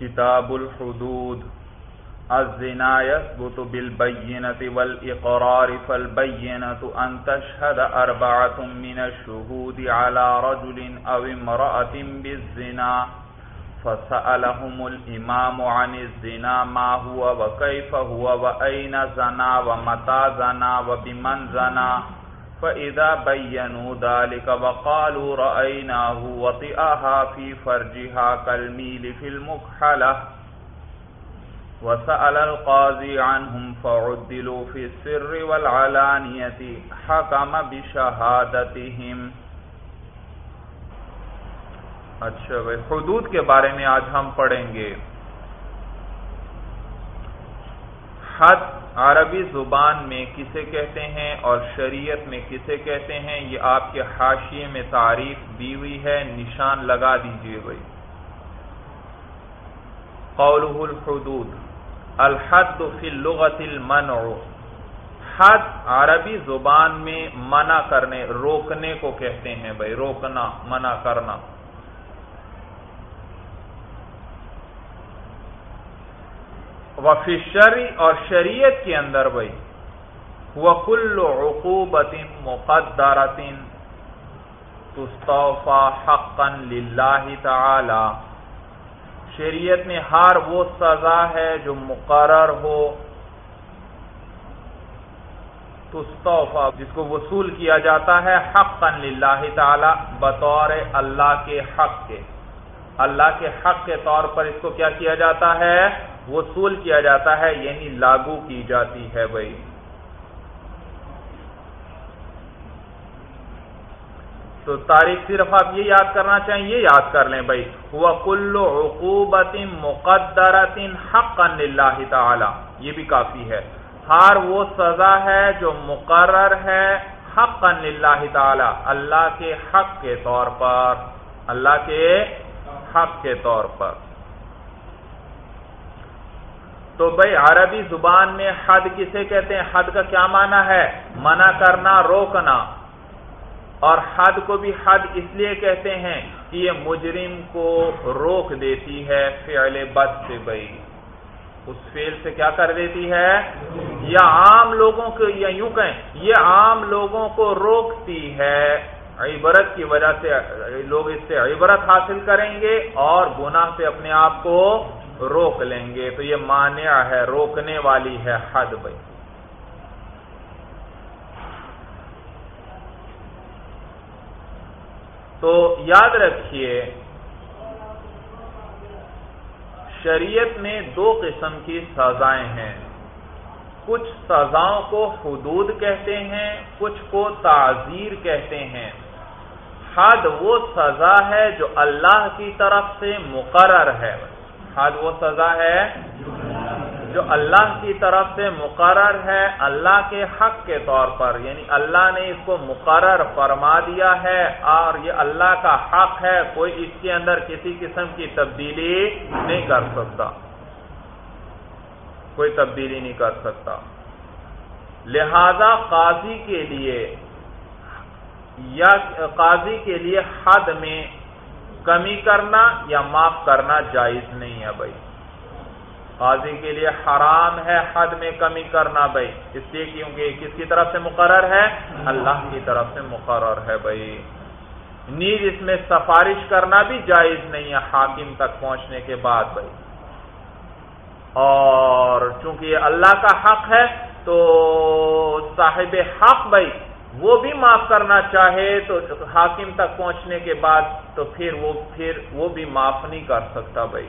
کتاب الحدود الزنا يثبت بالبينة والإقرار فالبينة أن تشهد أربعة من الشهود على رجل أو امرأة بالزنا فسألهم الإمام عن الزنا ما هو وكيف هو وأين زنا ومتى زنا وبمن زنا فإذا بينوا ذلك وقالوا رأيناه وطئها في فرجها كالميل في المكحلة وسأل القاضي عنهم فعدلوا في السر والعلانية حكم بشهادتهم اچھا بھائی، حدود کے بارے میں آج ہم پڑھیں گے۔ حد عربی زبان میں کسے کہتے ہیں اور شریعت میں کسے کہتے ہیں، یہ آپ کے حاشیے میں تعریف دی ہوئی ہے، نشان لگا دیجیے بھائی۔ قوله الحدود، الحد فی اللغت المنع۔ حد عربی زبان میں منع کرنے، روکنے کو کہتے ہیں بھائی، روکنا، منع کرنا۔ وفی شری اور شریعت کے اندر بھائی وہ کل عقوبت مقدرت تستوفا حقا للہ تعالی۔ شریعت میں ہر وہ سزا ہے جو مقرر ہو تستوفا جس کو وصول کیا جاتا ہے حقا للہ تعالی بطور اللہ کے حق کے۔ اللہ کے حق کے طور پر اس کو کیا کیا جاتا ہے؟ وصول کیا جاتا ہے یعنی لاگو کی جاتی ہے بھائی۔ تو تاریخ صرف آپ یہ یاد کرنا چاہیں، یہ یاد کر لیں بھائی۔ وہ کلو عقوبت مقدرت حق اللہ تعالی۔ یہ بھی کافی ہے۔ ہر وہ سزا ہے جو مقرر ہے حق اللہ تعالی۔ اللہ کے حق کے طور پر۔ اللہ کے حق کے طور پر۔ تو بھائی عربی زبان میں حد کسے کہتے ہیں؟ حد کا کیا معنی ہے؟ منع کرنا، روکنا۔ اور حد کو بھی حد اس لیے کہتے ہیں کہ یہ مجرم کو روک دیتی ہے فعل بد سے بھائی۔ اس فعل سے کیا کر دیتی ہے؟ یا عام لوگوں کو یا یوں کہیں، یہ عام لوگوں کو روکتی ہے۔ عبرت کی وجہ سے، لوگ اس سے عبرت حاصل کریں گے اور گناہ سے اپنے آپ کو روک لیں گے تو یہ مانع ہے، روکنے والی ہے حد بھائی۔ تو یاد رکھیے، شریعت میں دو قسم کی سزائیں ہیں۔ کچھ سزاؤں کو حدود کہتے ہیں، کچھ کو تعزیر کہتے ہیں۔ حد وہ سزا ہے جو اللہ کی طرف سے مقرر ہے۔ حد وہ سزا ہے جو اللہ کی طرف سے مقرر ہے، اللہ کے حق کے طور پر۔ یعنی اللہ نے اس کو مقرر فرما دیا ہے اور یہ اللہ کا حق ہے، کوئی اس کے اندر کسی قسم کی تبدیلی نہیں کر سکتا۔ کوئی تبدیلی نہیں کر سکتا۔ لہذا قاضی کے لیے یا قاضی کے لیے حد میں کمی کرنا یا معاف کرنا جائز نہیں ہے بھائی۔ قاضی کے لیے حرام ہے حد میں کمی کرنا بھائی۔ اس لیے کیونکہ کس کی طرف سے مقرر ہے؟ اللہ کی طرف سے مقرر ہے بھائی۔ نیز اس میں سفارش کرنا بھی جائز نہیں ہے حاکم تک پہنچنے کے بعد بھائی۔ اور چونکہ یہ اللہ کا حق ہے تو صاحب حق بھائی وہ بھی معاف کرنا چاہے تو حاکم تک پہنچنے کے بعد تو پھر وہ پھر وہ بھی معاف نہیں کر سکتا بھائی۔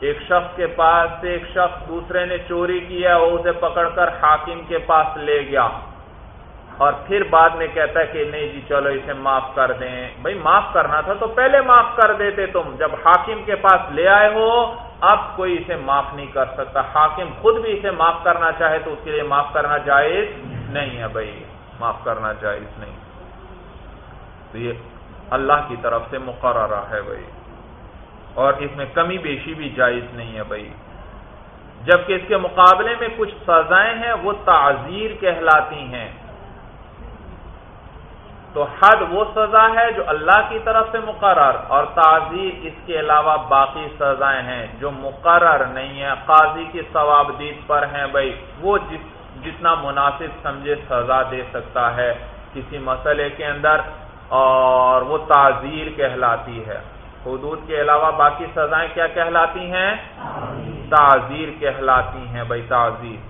ایک شخص کے پاس سے ایک شخص دوسرے نے چوری کیا، وہ اسے پکڑ کر حاکم کے پاس لے گیا۔ اور پھر بعد میں کہتا ہے کہ نہیں جی چلو اسے معاف کر دیں۔ بھائی، معاف کرنا تھا تو پہلے معاف کر دیتے تم۔ جب حاکم کے پاس لے آئے ہو، اب کوئی اسے معاف نہیں کر سکتا۔ حاکم خود بھی اسے معاف کرنا چاہے تو اس کے لیے معاف کرنا جائز نہیں ہے بھائی۔ معاف کرنا جائز نہیں۔ تو یہ اللہ کی طرف سے مقررہ ہے بھائی۔ اور اس میں کمی بیشی بھی جائز نہیں ہے بھائی۔ جبکہ اس کے مقابلے میں کچھ سزائیں ہیں، وہ تعزیر کہلاتی ہیں۔ تو حد وہ سزا ہے جو اللہ کی طرف سے مقرر، اور تعزیر اس کے علاوہ باقی سزائیں ہیں جو مقرر نہیں ہے قاضی کی ثواب دید پر ہیں بھائی۔ وہ جس جتنا مناسب سمجھے سزا دے سکتا ہے کسی مسئلے کے اندر اور وہ تعزیر کہلاتی ہے۔ حدود کے علاوہ باقی سزائیں کیا کہلاتی ہیں؟ تعزیر کہلاتی ہیں بھائی تعزیر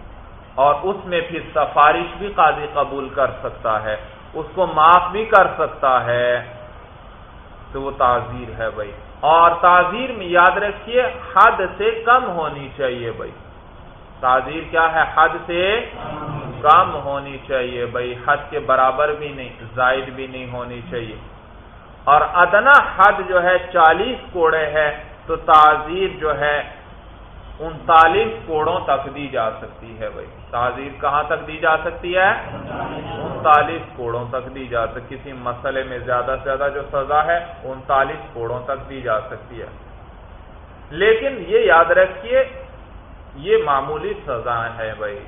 اور اس میں پھر سفارش بھی قاضی قبول کر سکتا ہے، اس کو معاف بھی کر سکتا ہے۔ تو وہ تعزیر ہے بھائی۔ اور تعزیر میں یاد رکھیے، حد سے کم ہونی چاہیے بھائی۔ تعزیر کیا ہے؟ حد سے کم ہونی چاہیے بھائی، حد کے برابر بھی نہیں، زائد بھی نہیں ہونی چاہیے۔ اور ادنا حد جو ہے چالیس کوڑے ہے تو تعزیر جو ہے انتالیس کوڑوں تک دی جا سکتی ہے بھائی۔ تعزیر کہاں تک دی جا سکتی ہے؟ انتالیس کوڑوں تک دی جا سکتی، کسی مسئلے میں زیادہ سے زیادہ جو سزا ہے، انتالیس کوڑوں تک دی جا سکتی ہے۔ لیکن یہ یاد رکھیے یہ معمولی سزا ہے بھائی۔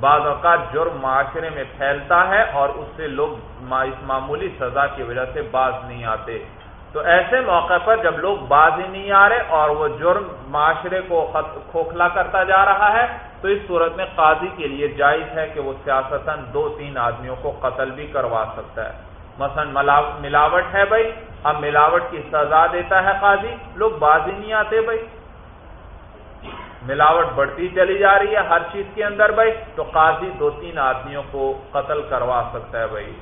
بعض اوقات جرم معاشرے میں پھیلتا ہے اور اس سے لوگ اس معمولی سزا کی وجہ سے باز نہیں آتے۔ تو ایسے موقع پر جب لوگ باز ہی نہیں آ رہے اور وہ جرم معاشرے کو کھوکھلا کرتا جا رہا ہے، تو اس صورت میں قاضی کے لیے جائز ہے کہ وہ سیاستن دو تین آدمیوں کو قتل بھی کروا سکتا ہے۔ مثلا ملاوٹ ہے بھائی۔ اب ملاوٹ کی سزا دیتا ہے قاضی۔ لوگ باز ہی نہیں آتے بھائی۔ ملاوٹ بڑھتی چلی جا رہی ہے ہر چیز کے اندر بھائی، تو قاضی دو تین آدمیوں کو قتل کروا سکتا ہے بھائی۔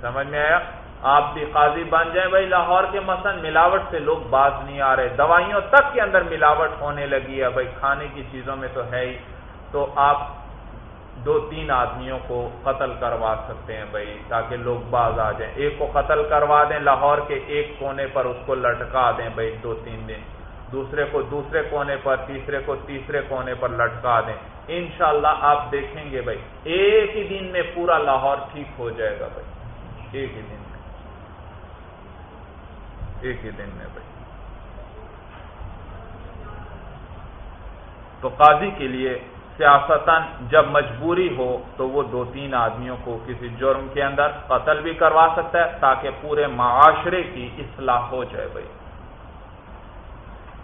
سمجھ میں آیا؟ آپ بھی قاضی بن جائیں بھائی لاہور کے، مثلا ملاوٹ سے لوگ باز نہیں آ رہے۔ دوائیوں تک کے اندر ملاوٹ ہونے لگی ہے بھائی، کھانے کی چیزوں میں تو ہے ہی۔ تو آپ دو تین آدمیوں کو قتل کروا سکتے ہیں بھائی، تاکہ لوگ باز آ جائیں۔ ایک کو قتل کروا دیں لاہور کے، ایک کونے پر اس کو لٹکا دیں بھائی، دو تین دن۔ دوسرے کو دوسرے کونے پر، تیسرے کو تیسرے کونے پر لٹکا دیں۔ انشاءاللہ اللہ آپ دیکھیں گے بھائی، ایک ہی دن میں پورا لاہور ٹھیک ہو جائے گا بھائی۔ ایک ہی دن ایک ہی دن میں بھائی۔ تو قاضی کے لیے سیاستن جب مجبوری ہو تو وہ دو تین آدمیوں کو کسی جرم کے اندر قتل بھی کروا سکتا ہے تاکہ پورے معاشرے کی اصلاح ہو جائے بھائی۔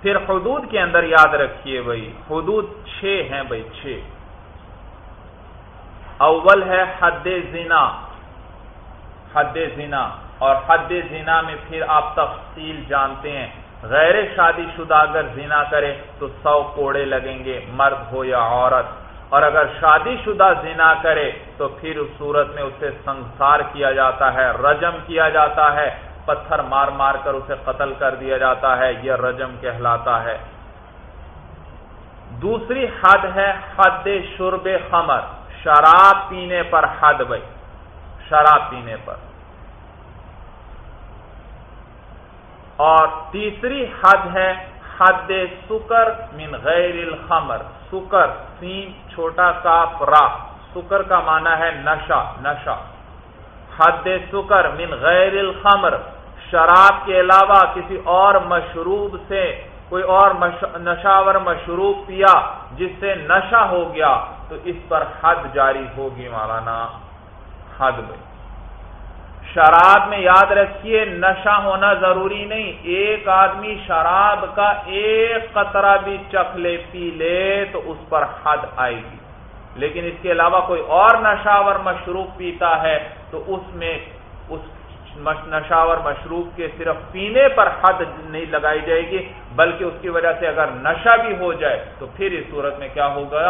پھر حدود کے اندر یاد رکھیے بھائی، حدود چھ ہیں بھائی، چھ۔ اول ہے حد زنا۔ حد زنا۔ اور حد زنا میں پھر آپ تفصیل جانتے ہیں۔ غیر شادی شدہ اگر زنا کرے تو سو کوڑے لگیں گے، مرد ہو یا عورت۔ اور اگر شادی شدہ زنا کرے تو پھر اس صورت میں اسے سنسار کیا جاتا ہے، رجم کیا جاتا ہے۔ پتھر مار مار کر اسے قتل کر دیا جاتا ہے، یہ رجم کہلاتا ہے۔ دوسری حد ہے حد شرب خمر، شراب پینے پر حد بھائی۔ شراب پینے پر۔ اور تیسری حد ہے حد سکر من غیر الخمر۔ سکر سین چھوٹا کاف را سکر کا معنی ہے نشا نشا حد سکر من غیر الخمر، شراب کے علاوہ کسی اور مشروب سے، کوئی اور نشاور مشروب پیا جس سے نشا ہو گیا، تو اس پر حد جاری ہوگی مولانا، حد میں۔ شراب میں یاد رکھیے، نشہ ہونا ضروری نہیں، ایک آدمی شراب کا ایک قطرہ بھی چکھ لے، پی لے، تو اس پر حد آئے گی۔ لیکن اس کے علاوہ کوئی اور نشاور مشروب پیتا ہے تو اس میں اس نشاور مشروب کے صرف پینے پر حد نہیں لگائی جائے گی، بلکہ اس کی وجہ سے اگر نشہ بھی ہو جائے تو پھر اس صورت میں کیا ہوگا؟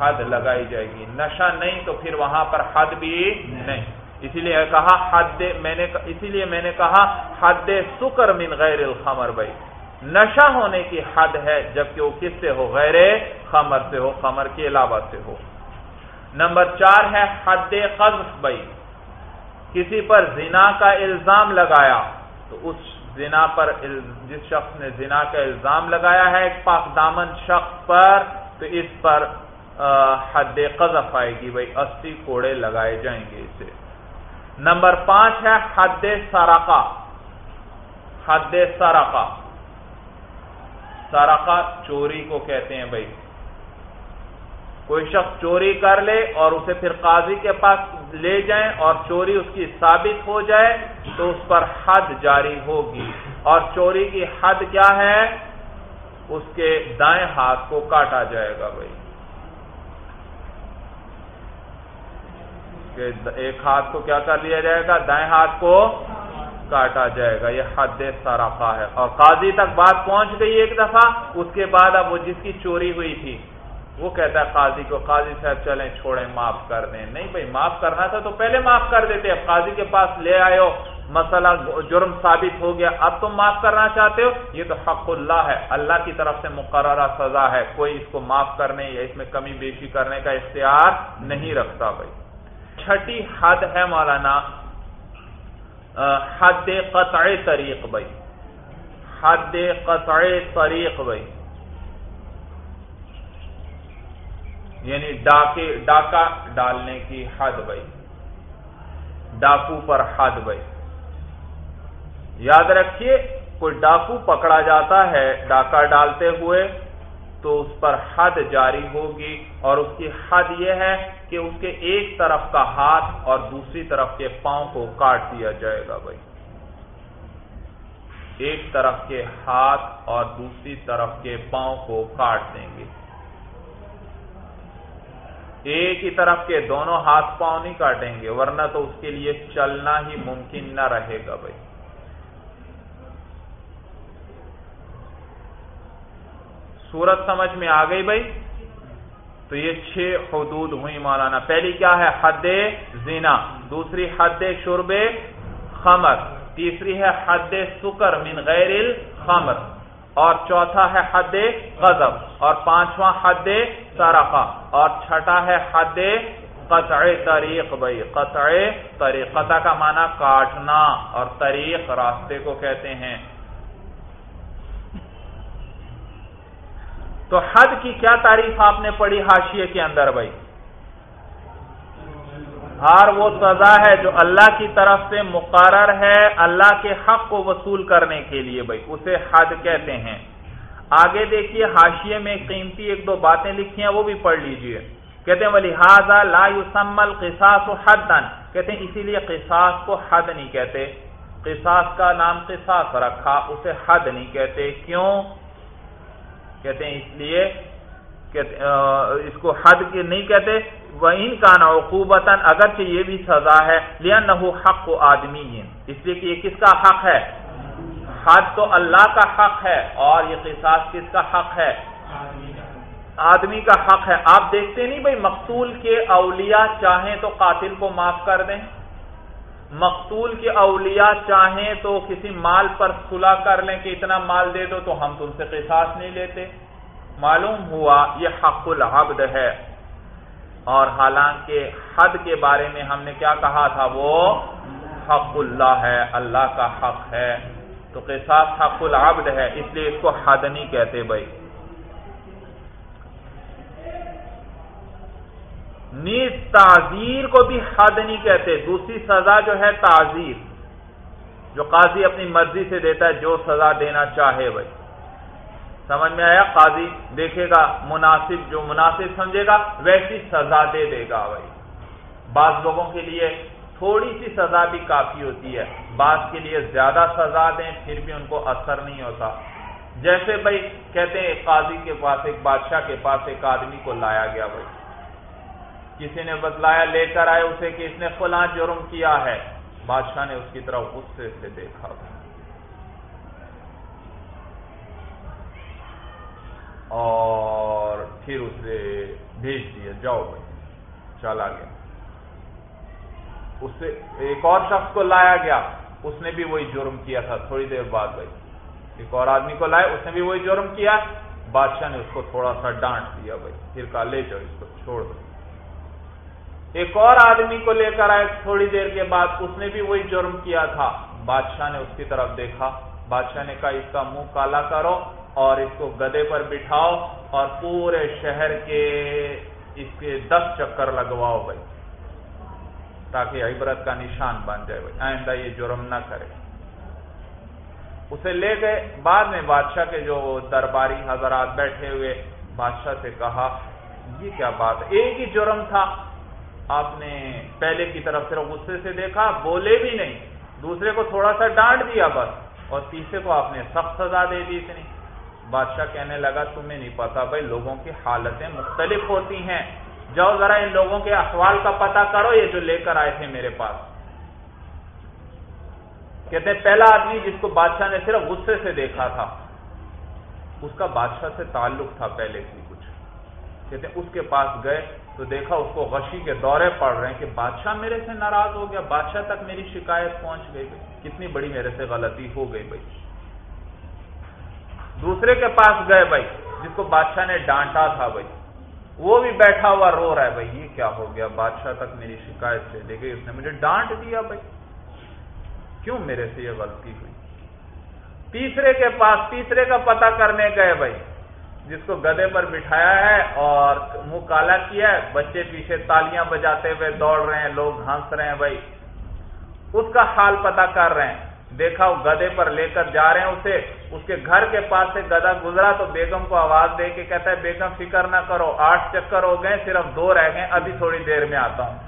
حد لگائی جائے گی۔ نشہ نہیں تو پھر وہاں پر حد بھی نہیں۔ اسی لیے کہا حد، میں نے اسی لیے میں نے کہا حد سکر من غیر الخمر بھائی۔ نشہ ہونے کی حد ہے جبکہ وہ کس سے ہو؟ غیر خمر سے ہو، خمر کے علاوہ سے ہو۔ نمبر چار ہے حد قذف بھائی کسی پر زنا کا الزام لگایا، تو اس زنا پر جس شخص نے زنا کا الزام لگایا ہے، ایک پاک دامن شخص پر، تو اس پر حد قذف آئے گی بھائی اسی کوڑے لگائے جائیں گے اسے۔ نمبر پانچ ہے حد سرقہ۔ حد سرقہ۔ سرقہ چوری کو کہتے ہیں بھائی کوئی شخص چوری کر لے اور اسے پھر قاضی کے پاس لے جائیں اور چوری اس کی ثابت ہو جائے تو اس پر حد جاری ہوگی۔ اور چوری کی حد کیا ہے؟ اس کے دائیں ہاتھ کو کاٹا جائے گا بھائی۔ ایک ہاتھ کو کیا کر لیا جائے گا؟ دائیں ہاتھ کو کاٹا جائے گا۔ یہ حد سرافا ہے۔ اور قاضی تک بات پہنچ گئی ایک دفعہ، اس کے بعد اب وہ جس کی چوری ہوئی تھی وہ کہتا ہے قاضی کو، قاضی صاحب چلیں چھوڑیں، معاف کر دیں۔ نہیں بھائی، معاف کرنا تھا تو پہلے معاف کر دیتے اب قاضی کے پاس لے آئے ہو۔ مسئلہ جرم ثابت ہو گیا۔ اب تم معاف کرنا چاہتے ہو؟ یہ تو حق اللہ ہے۔ اللہ کی طرف سے مقررہ سزا ہے۔ کوئی اس کو معاف کرنے یا اس میں کمی بیشی کرنے کا اختیار نہیں رکھتا بھائی۔ چھٹی حد ہے مولانا۔ حد قطع طریق بھائی۔ حد قطع طریق بھائی۔ یعنی ڈاکے ڈاکہ ڈالنے کی حد بھائی۔ ڈاکو پر حد بھائی۔ یاد رکھیے، کوئی ڈاکو پکڑا جاتا ہے، ڈاکہ ڈالتے ہوئے، تو اس پر حد جاری ہوگی اور اس کی حد یہ ہے کہ اس کے ایک طرف کا ہاتھ اور دوسری طرف کے پاؤں کو کاٹ دیا جائے گا بھائی۔ ایک طرف کے ہاتھ اور دوسری طرف کے پاؤں کو کاٹ دیں گے۔ ایک ہی طرف کے دونوں ہاتھ پاؤں نہیں کاٹیں گے، ورنہ تو اس کے لیے چلنا ہی ممکن نہ رہے گا بھائی۔ سورت سمجھ میں آ گئی بھائی؟ تو یہ چھ حدود ہوئی مولانا۔ پہلی کیا ہے؟ حد زینا دوسری حد شرب خمر۔ تیسری ہے حد سکر من غیر الخمر۔ اور چوتھا ہے حد غضب، اور پانچواں حد سرقہ اور چھٹا ہے حد قطع طریق بھائی، قطع طریق، قطع کا معنی کاٹنا، اور طریق راستے کو کہتے ہیں۔ تو حد کی کیا تعریف آپ نے پڑھی حاشیے کے اندر بھائی؟ ہار وہ سزا ہے جو اللہ کی طرف سے مقرر ہے اللہ کے حق کو وصول کرنے کے لیے بھائی، اسے حد کہتے ہیں۔ آگے دیکھیے، حاشیے میں قیمتی ایک دو باتیں لکھی ہیں، وہ بھی پڑھ لیجیے۔ کہتے ہیں لہٰذا لا یسمل قصاص و کہتے ہیں، اسی لیے قصاص کو حد نہیں کہتے۔ قصاص کا نام قصاص رکھا، اسے حد نہیں کہتے۔ کیوں؟ کہتے ہیں، اس لیے کہتے اس کو حد نہیں کہتے۔ وہ ان کا نوقوبتاً اگرچہ یہ بھی سزا ہے لیا نہ حق کو آدمی اس لیے کہ یہ کس کا حق ہے؟ حد تو اللہ کا حق ہے، اور یہ قصاص کس کا حق ہے؟ آدمی کا حق ہے۔ آپ دیکھتے نہیں بھائی، مقتول کے اولیاء چاہیں تو قاتل کو معاف کر دیں۔ مقتول کے اولیاء چاہیں تو کسی مال پر صلح کر لیں کہ اتنا مال دے دو تو ہم تم سے قصاص نہیں لیتے۔ معلوم ہوا یہ حق العبد ہے۔ اور حالانکہ حد کے بارے میں ہم نے کیا کہا تھا وہ حق اللہ ہے، اللہ کا حق ہے۔ تو قصاص حق العبد ہے، اس لیے اس کو حد نہیں کہتے بھائی۔ نیز تعزیر کو بھی حد نہیں کہتے، دوسری سزا جو ہے تعزیر جو قاضی اپنی مرضی سے دیتا ہے جو سزا دینا چاہے بھائی۔ سمجھ میں آیا؟ قاضی دیکھے گا، مناسب جو مناسب سمجھے گا، ویسی سزا دے دے گا بھائی۔ بعض لوگوں کے لیے تھوڑی سی سزا بھی کافی ہوتی ہے۔ بعض کے لیے زیادہ سزا دیں، پھر بھی ان کو اثر نہیں ہوتا۔ جیسے بھائی کہتے ہیں ایک قاضی کے پاس ایک بادشاہ کے پاس ایک آدمی کو لایا گیا بھائی۔ کسی نے بتلایا، لے کر آئے اسے کہ اس نے فلاں جرم کیا ہے۔ بادشاہ نے اس کی طرف غصے سے دیکھا۔ اور پھر اسے بھیج دیا، جاؤ بھائی، چلا گیا۔ اس سے ایک اور شخص کو لایا گیا۔ اس نے بھی وہی جرم کیا تھا، تھوڑی دیر بعد بھائی۔ ایک اور آدمی کو لائے اس نے بھی وہی جرم کیا۔ بادشاہ نے اس کو تھوڑا سا ڈانٹ دیا بھائی۔ پھر کہا، لے جاؤ، اس کو چھوڑ دو۔ ایک اور آدمی کو لے کر آئے، تھوڑی دیر کے بعد اس نے بھی وہی جرم کیا تھا۔ بادشاہ نے اس کی طرف دیکھا۔ بادشاہ نے کہا، اس کا منہ کالا کرو۔ اور اس کو گدے پر بٹھاؤ اور پورے شہر کے اس کے دس چکر لگواؤ بھائی، تاکہ عبرت کا نشان بن جائے بھائی۔ آئندہ یہ جرم نہ کرے۔ اسے لے گئے۔ بعد میں بادشاہ کے جو درباری حضرات بیٹھے ہوئے، بادشاہ سے کہا، یہ کیا بات ایک ہی جرم تھا۔ آپ نے پہلے کی طرف صرف غصے سے دیکھا، بولے بھی نہیں۔ دوسرے کو تھوڑا سا ڈانٹ دیا بس، اور تیسرے کو آپ نے سخت سزا دے دی اتنی۔ بادشاہ کہنے لگا، تمہیں نہیں پتا بھائی، لوگوں کی حالتیں مختلف ہوتی ہیں۔ جاؤ ذرا ان لوگوں کے احوال کا پتہ کرو، یہ جو لے کر آئے تھے میرے پاس۔ کہتے ہیں، پہلا آدمی جس کو بادشاہ نے صرف غصے سے دیکھا تھا، اس کا بادشاہ سے تعلق تھا پہلے سے کچھ۔ کہتے ہیں، اس کے پاس گئے تو دیکھا اس کو غشی کے دورے پڑ رہے ہیں کہ بادشاہ میرے سے ناراض ہو گیا، بادشاہ تک میری شکایت پہنچ گئی۔ کتنی بڑی میرے سے غلطی ہو گئی بھائی۔ دوسرے کے پاس گئے بھائی، جس کو بادشاہ نے ڈانٹا تھا بھائی۔ وہ بھی بیٹھا ہوا رو رہا ہے بھائی، یہ کیا ہو گیا؟ بادشاہ تک میری شکایت سے گئی، اس نے مجھے ڈانٹ دیا بھائی۔ کیوں میرے سے یہ غلطی ہوئی؟ تیسرے کے پاس، تیسرے کا پتہ کرنے گئے بھائی۔ جس کو گدے پر بٹھایا ہے اور منہ کالا کیا ہے، بچے پیچھے تالیاں بجاتے ہوئے دوڑ رہے ہیں، لوگ ہنس رہے ہیں بھائی۔ اس کا حال پتا کر رہے ہیں۔ دیکھا وہ گدے پر لے کر جا رہے ہیں اسے، اس کے گھر کے پاس سے گدا گزرا تو بیگم کو آواز دے کے کہتا ہے، بیگم فکر نہ کرو، آٹھ چکر ہو گئے، صرف دو رہ گئے، ابھی تھوڑی دیر میں آتا ہوں۔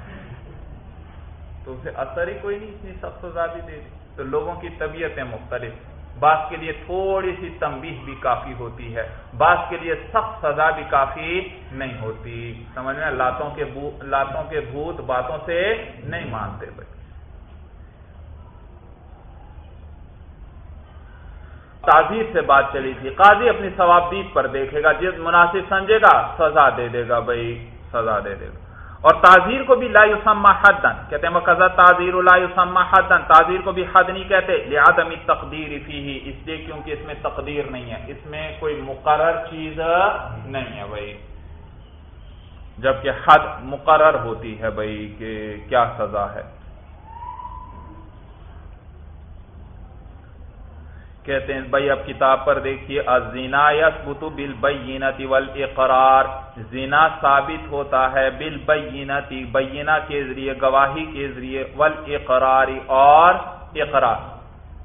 تو اسے اثر ہی کوئی نہیں اتنی سخت سزا بھی دے دی۔ تو لوگوں کی طبیعتیں مختلف۔ بعض کے لیے تھوڑی سی تمبیح بھی کافی ہوتی ہے۔ بعض کے لیے سخت سزا بھی کافی نہیں ہوتی۔ سمجھ میں؟ لاتوں کے لاتوں کے بھوت باتوں سے نہیں مانتے بھائی۔ تعزیر سے بات چلی تھی۔ قاضی اپنی ثوابدید پر دیکھے گا جس مناسب سمجھے گا، سزا دے دے گا، بھائی، سزا دے دے گا۔ اور تعزیر کو بھی لا حدن کہتے ہیں مقضا تعزیر لا حدن تعزیر کو بھی حد نہیں کہتے، لعدم التقدیر فيه اس لیے کیونکہ اس میں تقدیر نہیں ہے، اس میں کوئی مقرر چیز نہیں ہے، بھائی۔ جبکہ حد مقرر ہوتی ہے، بھائی، کہ کیا سزا ہے۔ کہتے ہیں بھائی اب کتاب پر دیکھیے ازینا یسبت بالبینۃ والاقرار۔ زنا ثابت ہوتا ہے بالبینۃ بینہ کے ذریعے، گواہی کے ذریعے، والاقرار اور اقرار۔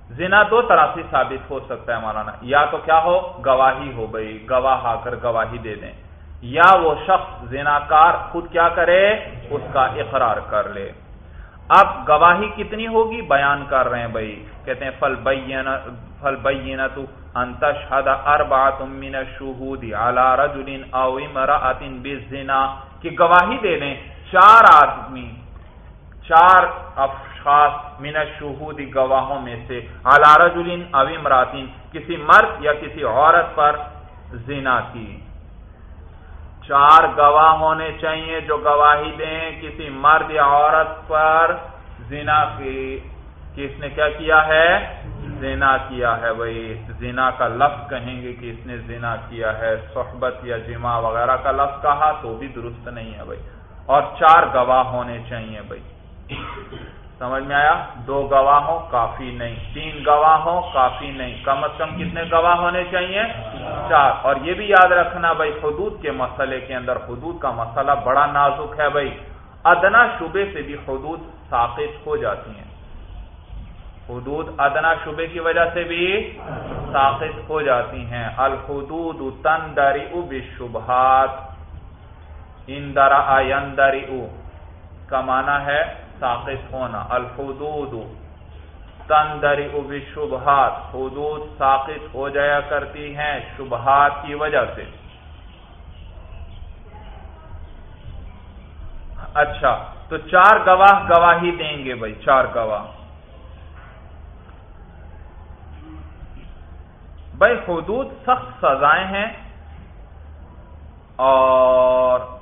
زنا دو طرح سے ثابت ہو سکتا ہے مولانا۔ یا تو کیا ہو؟ گواہی ہو بھائی، گواہ آ کر گواہی دے دیں۔ یا وہ شخص زناکار خود کیا کرے؟ اس کا اقرار کر لے۔ اب گواہی کتنی ہوگی؟ بیان کر رہے ہیں بھائی۔ کہتے ہیں فل بین فل بینت انتشہد اربعت من الشہود علی رجل او امرأت بالزنا۔ کہ گواہی دے دیں چار آدمی، چار اشخاص من الشہود گواہوں میں سے علی رجل او امرأت کسی مرد یا کسی عورت پر زنا کی۔ چار گواہ ہونے چاہیے جو گواہی دیں کسی مرد یا عورت پر زنا کی اس نے کیا کیا ہے؟ زنا کیا ہے بھائی۔ زنا کا لفظ کہیں گے کہ اس نے زنا کیا ہے، صحبت یا جمع وغیرہ کا لفظ کہا تو بھی درست نہیں ہے بھائی۔ اور چار گواہ ہونے چاہیے بھائی۔ سمجھ میں آیا؟ دو گواہ ہو کافی نہیں، تین گواہ ہو کافی نہیں، کم از کم کتنے گواہ ہونے چاہیے؟ چار۔ اور یہ بھی یاد رکھنا بھائی، حدود کے مسئلے کے اندر، حدود کا مسئلہ بڑا نازک ہے بھائی۔ ادنا شبے سے بھی حدود ثابت ہو جاتی ہیں۔ حدود ادنا شبے کی وجہ سے بھی ثابت ہو جاتی ہیں۔ الحدود تن دری او بشبہات۔ اندرا آئندری او کا معنی ہے ساقط ہونا، الحدود. تندری شبہات حدود ساقط ہو جایا کرتی ہیں شبہات کی وجہ سے۔ اچھا تو چار گواہ گواہی دیں گے بھائی، چار گواہ۔ بھائی، حدود سخت سزائیں ہیں اور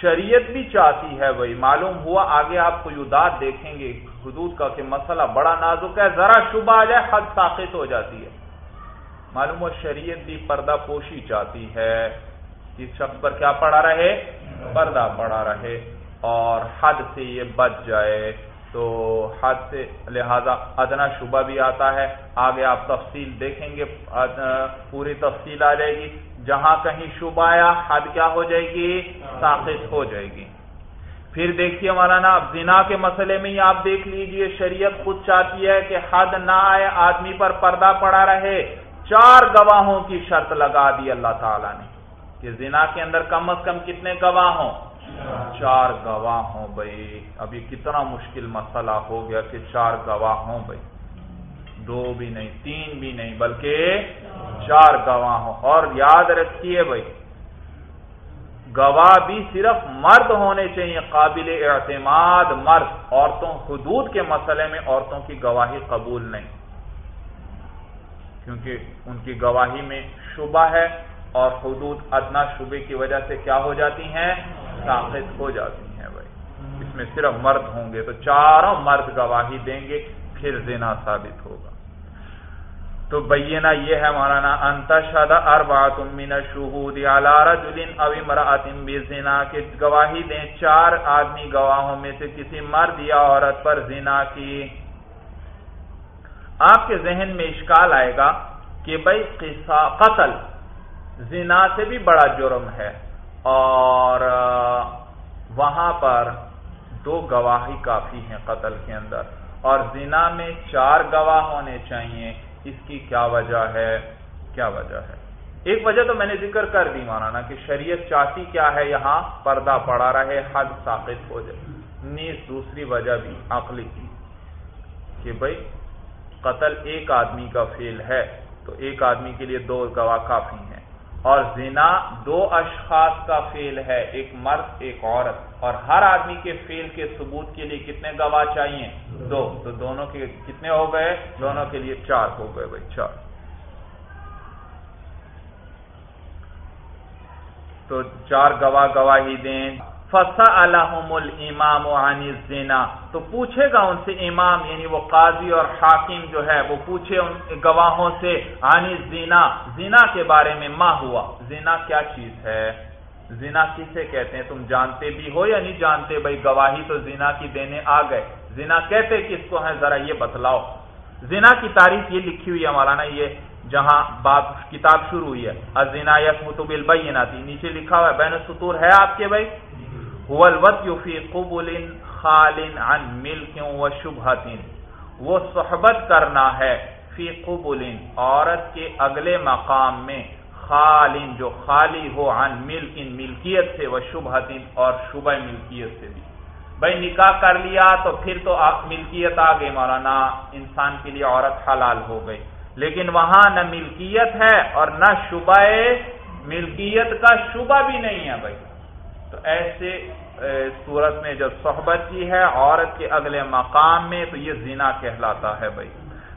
شریعت بھی چاہتی ہے بھائی معلوم ہوا، آگے آپ کو یوداد دیکھیں گے حدود کا کہ مسئلہ بڑا نازک ہے، ذرا شبہ آ جائے حد ساخت ہو جاتی ہے۔ معلوم ہوا، شریعت بھی پردہ پوشی چاہتی ہے۔ اس شخص پر کیا پڑا رہے؟ پردہ پڑا رہے۔ اور حد سے یہ بچ جائے۔ تو حد سے لہذا ادنا شبہ بھی آتا ہے۔ آگے آپ تفصیل دیکھیں گے پوری تفصیل آ جائے گی۔ جہاں کہیں شبہ آیا، حد کیا ہو جائے گی؟ ساخت ہو جائے گی۔ پھر دیکھیے مولانا، اب زنا کے مسئلے میں ہی آپ دیکھ لیجیے، شریعت خود چاہتی ہے کہ حد نہ آئے، آدمی پر پردہ پڑا رہے۔ چار گواہوں کی شرط لگا دی اللہ تعالی نے کہ زنا کے اندر کم از کم کتنے گواہ ہوں؟ چار گواہ ہوں بھائی اب یہ کتنا مشکل مسئلہ ہو گیا کہ چار گواہ ہوں بھائی دو بھی نہیں، تین بھی نہیں، بلکہ چار گواہ ہوں۔ اور یاد رکھیے بھائی گواہ بھی صرف مرد ہونے چاہیے، قابل اعتماد مرد۔ عورتوں، حدود کے مسئلے میں عورتوں کی گواہی قبول نہیں۔ کیونکہ ان کی گواہی میں شبہ ہے اور حدود ادنا شبے کی وجہ سے کیا ہو جاتی ہیں؟ ساخت ہو جاتی ہیں بھائی۔ اس میں صرف مرد ہوں گے تو چاروں مرد گواہی دیں گے، پھر زنا ثابت ہوگا۔ تو بینہ یہ ہے مولانا انتشد اربعت من الشهود على رجل او امراه بزنا، کہ گواہی دیں چار آدمی گواہوں میں سے کسی مرد یا عورت پر زنا کی۔ آپ کے ذہن میں اشکال آئے گا کہ بھائی قتل زنا سے بھی بڑا جرم ہے۔ اور وہاں پر دو گواہی کافی ہیں قتل کے اندر اور زنا میں چار گواہ ہونے چاہیے، اس کی کیا وجہ ہے؟ کیا وجہ ہے؟ ایک وجہ تو میں نے ذکر کر دی مولانا کہ شریعت چاہتی کیا ہے؟ یہاں پردہ پڑا رہے، حد ثابت ہو جائے۔ نیز دوسری وجہ بھی عقلی کی کہ بھائی قتل ایک آدمی کا فیل ہے تو ایک آدمی کے لیے دو گواہ کافی ہیں۔ اور زنا دو اشخاص کا فیل ہے، ایک مرد، ایک عورت۔ اور ہر آدمی کے فیل کے ثبوت کے لیے کتنے گواہ چاہیے؟ دو۔ تو دونوں کے کتنے ہو گئے؟ دونوں کے لیے چار ہو گئے بھائی، چار۔ تو چار گواہ گواہی دیں۔ فسا الحم الامام عن تو پوچھے گا ان سے امام یعنی وہ قاضی اور حاکم جو ہے، وہ پوچھے ان گواہوں سے عن الزنا، زنا کے بارے میں ماں ہوا۔ زنا کیا چیز ہے؟ زنا کسے کہتے ہیں؟ تم جانتے بھی ہو یا نہیں جانتے؟ بھائی گواہی تو زنا کی دینے آ گئے۔ زنا کہتے کس کو ہیں؟ ذرا یہ بتلاؤ۔ زنا کی تاریخ یہ لکھی ہوئی ہے مولانا، یہ جہاں بات کتاب شروع ہوئی ہے۔ ازنا یس متب نیچے لکھا ہوا ہے، بین سطور ہے آپ کے بھائی؟ فی قبول خال عن ملک و شبہت۔ وہ صحبت کرنا ہے فی قبول، عورت کے اگلے مقام میں خال، جو خالی ہو عن ملک، ملکیت سے وہ شبہت اور شبہ ملکیت سے بھی۔ بھائی نکاح کر لیا تو پھر تو آپ ملکیت آ گئی، مولانا، انسان کے لیے عورت حلال ہو گئی۔ لیکن وہاں نہ ملکیت ہے اور نہ شبہ، ملکیت کا شبہ بھی نہیں ہے بھائی۔ تو ایسے صورت میں جب صحبت کی ہے، عورت کے اگلے مقام میں، تو یہ زنا کہلاتا ہے بھائی۔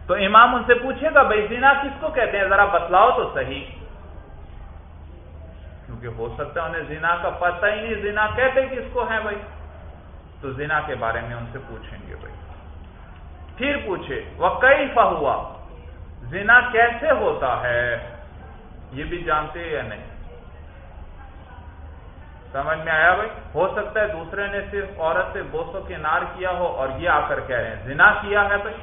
تو امام ان سے پوچھے گا، بھائی زنا کس کو کہتے ہیں؟ ذرا بتلاؤ تو صحیح۔ کیونکہ ہو سکتا ہے انہیں زنا کا پتہ ہی نہیں، زنا کہتے کس کو ہے بھائی۔ تو زنا کے بارے میں ان سے پوچھیں گے بھائی۔ پھر پوچھے وہ کئی ہوا؟ زنا کیسے ہوتا ہے؟ یہ بھی جانتے یا نہیں؟ سمجھ میں آیا بھائی؟ ہو سکتا ہے دوسرے نے صرف عورت سے بوسو کے نار کیا ہو اور یہ آ کر کہہ رہے ہیں، زنا کیا ہے بھائی؟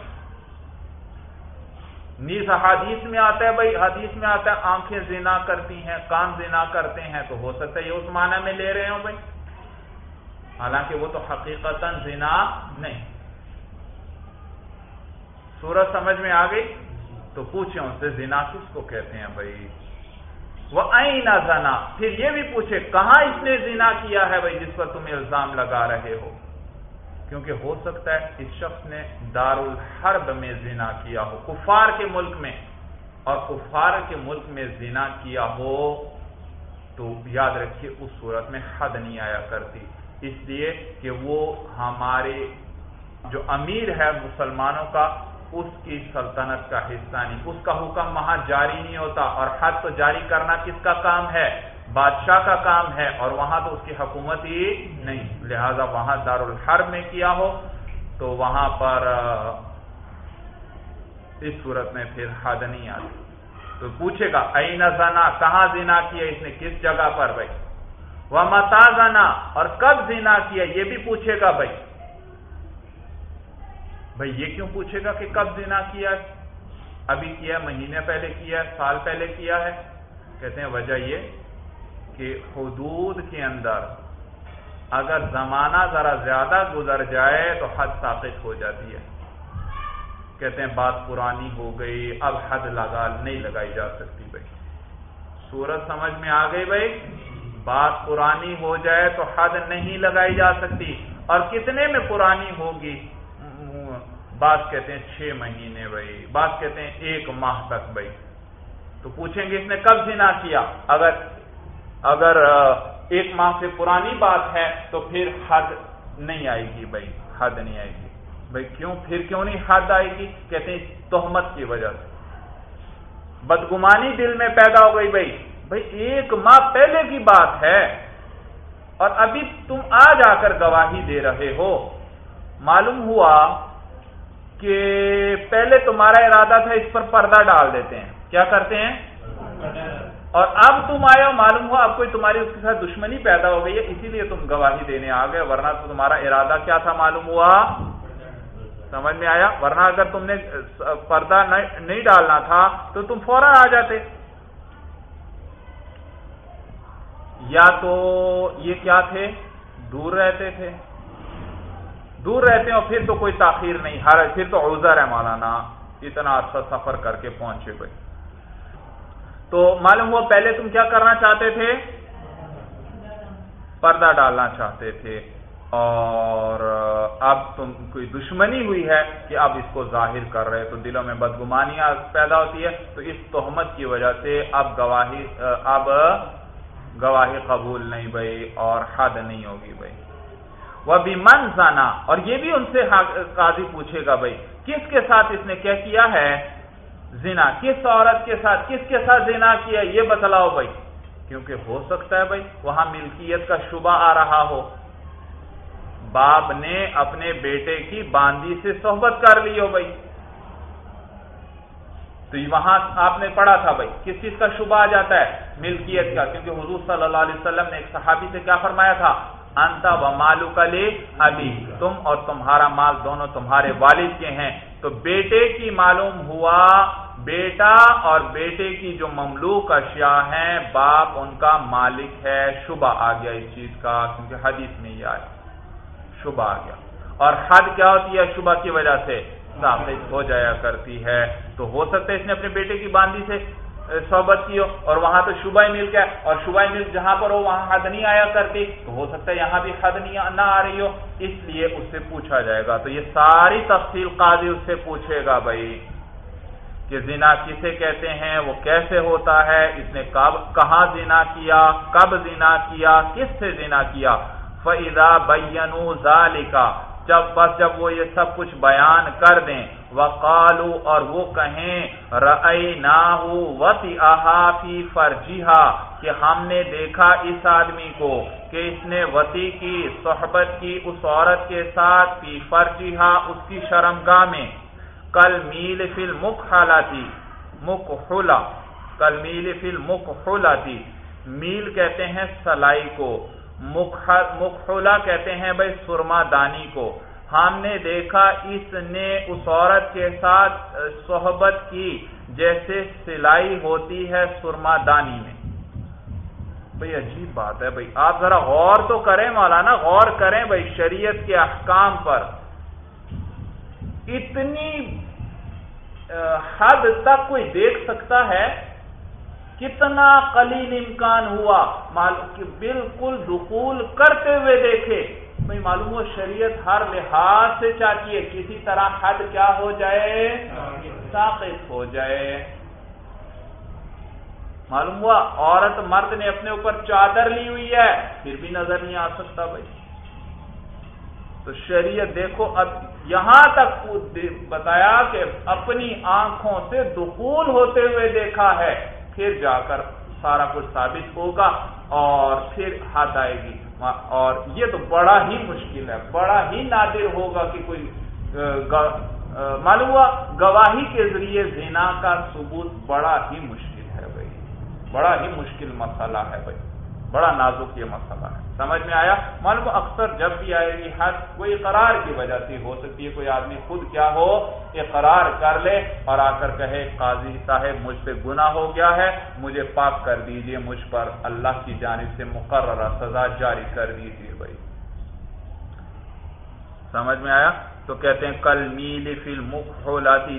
نیز حدیث میں آتا ہے بھائی، حدیث میں آتا ہے آنکھیں زنا کرتی ہیں، کان زنا کرتے ہیں، تو ہو سکتا ہے یہ اس معنی میں لے رہے ہوں بھائی؟ حالانکہ وہ تو حقیقت زنا نہیں۔ سورج سمجھ میں آ گئی؟ تو پوچھیں ان سے زنا کس کو کہتے ہیں بھائی؟ وہ آئینہ زنا؟ پھر یہ بھی پوچھے، کہاں اس نے زنا کیا ہے بھائی جس پر تم الزام لگا رہے ہو؟ کیونکہ ہو سکتا ہے اس شخص نے دار الحرب میں زنا کیا ہو، کفار کے ملک میں۔ اور کفار کے ملک میں زنا کیا ہو، تو یاد رکھیے اس صورت میں حد نہیں آیا کرتی۔ اس لیے کہ وہ ہمارے جو امیر ہے مسلمانوں کا اس کی سلطنت کا حصہ نہیں۔ اس کا حکم وہاں جاری نہیں ہوتا اور حد تو جاری کرنا کس کا کام ہے؟ بادشاہ کا کام ہے اور وہاں تو اس کی حکومت ہی نہیں۔ لہذا وہاں دارالحرب میں کیا ہو؟ تو وہاں پر اس صورت میں پھر حد نہیں آتی۔ تو پوچھے گا این زنا؟ کہاں زنا کیا اس نے؟ کس جگہ پر بھائی؟ وہ متا زنا؟ اور کب زنا کیا؟ یہ بھی پوچھے گا بھائی۔ بھائی یہ کیوں پوچھے گا کہ کب زنا کیا ہے؟ ابھی کیا مہینے پہلے کیا ہے؟ سال پہلے کیا ہے؟ کہتے ہیں وجہ یہ کہ حدود کے اندر اگر زمانہ ذرا زیادہ گزر جائے تو حد ثابت ہو جاتی ہے۔ کہتے ہیں بات پرانی ہو گئی، اب حد لگا نہیں لگائی جا سکتی بھائی۔ سورج سمجھ میں آ گئی بھائی؟ بات پرانی ہو جائے تو حد نہیں لگائی جا سکتی۔ اور کتنے میں پرانی ہوگی؟ بات کہتے ہیں چھ مہینے بھائی، بات کہتے ہیں ایک ماہ تک بھائی۔ تو پوچھیں گے اس نے کب زنا کیا؟ اگر اگر ایک ماہ سے پرانی بات ہے تو پھر حد نہیں آئے گی بھائی، حد نہیں آئے گی۔ بھائی کیوں؟ پھر کیوں نہیں حد آئے گی؟ کہتے ہیں تہمت کی وجہ سے۔ بدگمانی دل میں پیدا ہو گئی بھائی۔ بھائی ایک ماہ پہلے کی بات ہے۔ اور ابھی تم آ کر گواہی دے رہے ہو۔ معلوم ہوا کہ پہلے تمہارا ارادہ تھا اس پر پردہ ڈال دیتے ہیں۔ کیا کرتے ہیں؟ اور اب تم آئے ہو، معلوم ہوا اب کوئی تمہاری اس کے ساتھ دشمنی پیدا ہو گئی ہے، اسی لیے تم گواہی دینے آ گئے، ورنہ تو تمہارا ارادہ کیا تھا معلوم ہوا؟ سمجھ میں آیا؟ ورنہ اگر تم نے پردہ نہیں ڈالنا تھا تو تم فوراً آ جاتے۔ یا تو یہ کیا تھے؟ دور رہتے تھے۔ دور رہتے ہیں اور پھر تو کوئی تاخیر نہیں، ہر پھر تو عذر ہے مولانا، اتنا عرصہ سفر کر کے پہنچے کوئی تو معلوم ہوا پہلے تم کیا کرنا چاہتے تھے؟ پردہ ڈالنا چاہتے تھے۔ اور اب تم کوئی دشمنی ہوئی ہے کہ اب اس کو ظاہر کر رہے تو دلوں میں بدگمانیاں پیدا ہوتی ہے تو اس تہمت کی وجہ سے اب گواہی اب گواہی قبول نہیں بھائی اور حد نہیں ہوگی بھائی۔ وہ بھی من زانا اور یہ بھی ان سے قاضی پوچھے گا بھائی، کس کے ساتھ اس نے کیا کیا ہے؟ زنا۔ کس عورت کے ساتھ کس کے ساتھ زنا کیا یہ بتلاؤ بھائی۔ کیونکہ ہو سکتا ہے بھائی، وہاں ملکیت کا شبہ آ رہا ہو۔ باپ نے اپنے بیٹے کی باندی سے صحبت کر لی ہو بھائی۔ تو وہاں آپ نے پڑھا تھا بھائی، کس چیز کا شبہ آ جاتا ہے؟ ملکیت کا۔ کیونکہ حضور صلی اللہ علیہ وسلم نے ایک صحابی سے کیا فرمایا تھا؟ انتا و مالو کلے ابھی تم اور تمہارا مال دونوں تمہارے والد کے ہیں۔ تو بیٹے کی معلوم ہوا بیٹا اور بیٹے کی جو مملوک اشیاء ہیں باپ ان کا مالک ہے۔ شبہ آ گیا اس چیز کا کیونکہ حدیث میں یہ آئے شبہ آ گیا۔ اور حد کیا ہوتی ہے؟ شبہ کی وجہ سے۔ ثابت ہو جایا کرتی ہے۔ تو ہو سکتا ہے اس نے اپنے بیٹے کی باندھی سے صحبت کی ہو اور وہاں تو شبہ مل گیا اور شبہ مل جہاں پر ہو وہاں حد نہیں آیا کرتی تو ہو سکتا ہے یہاں بھی حد نہیں نہ آ رہی ہو۔ اس لیے اس سے پوچھا جائے گا۔ تو یہ ساری تفصیل قاضی اس سے پوچھے گا بھائی کہ زنا کسے کہتے ہیں؟ وہ کیسے ہوتا ہے؟ اس نے کب کہاں زنا کیا؟ کب زنا کیا؟ کس سے زنا کیا؟ فیضا بینو ذالکا جب بس جب وہ یہ سب کچھ بیان کر دیں وقالو اور وہ کہیں رئی نہ فی فرجیحا کہ ہم نے دیکھا اس آدمی کو کہ اس نے وتی کی، صحبت کی اس عورت کے ساتھ فی فرجیحا اس کی شرمگاہ میں۔ کل میل فل مک حالاتی مک کل میل فل مک میل کہتے ہیں سلائی کو مکھلا کہتے ہیں بھائی سرما دانی کو۔ ہم نے دیکھا اس نے اس عورت کے ساتھ صحبت کی جیسے سلائی ہوتی ہے سرما دانی میں۔ بھائی عجیب بات ہے بھائی آپ ذرا غور تو کریں مولانا، غور کریں بھائی شریعت کے احکام پر۔ اتنی حد تک کوئی دیکھ سکتا ہے۔ کتنا قلیل امکان ہوا بالکل دخول کرتے ہوئے دیکھے۔ بھائی معلوم ہو، شریعت ہر لحاظ سے چاہتی ہے، کسی طرح حد کیا ہو جائے؟ ساقت ہو جائے۔ معلوم ہوا، عورت مرد نے اپنے اوپر چادر لی ہوئی ہے، پھر بھی نظر نہیں آ سکتا بھائی۔ تو شریعت دیکھو، اب یہاں تک بتایا کہ اپنی آنکھوں سے دخول ہوتے ہوئے دیکھا ہے، پھر جا کر سارا کچھ ثابت ہوگا اور پھر ہاتھ آئے گی۔ اور یہ تو بڑا ہی مشکل ہے، بڑا ہی نادر ہوگا کہ کوئی معلوم ہوا، گواہی کے ذریعے زنا کا ثبوت بڑا ہی مشکل ہے بھائی، بڑا ہی مشکل مسئلہ ہے بھائی۔ بڑا نازک یہ مسئلہ ہے۔ سمجھ میں آیا؟ معلوم اکثر جب بھی آئے گی حد، کوئی قرار کی وجہ سے ہو سکتی ہے، کوئی آدمی خود کیا ہو اقرار کر لے اور آ کر کہے، قاضی صاحب، مجھ پہ گنا ہو گیا ہے، مجھے پاک کر دیجیے، مجھ پر اللہ کی جانب سے مقررہ سزا جاری کر دیجیے بھائی۔ سمجھ میں آیا؟ تو کہتے ہیں، کل میل فل مکھ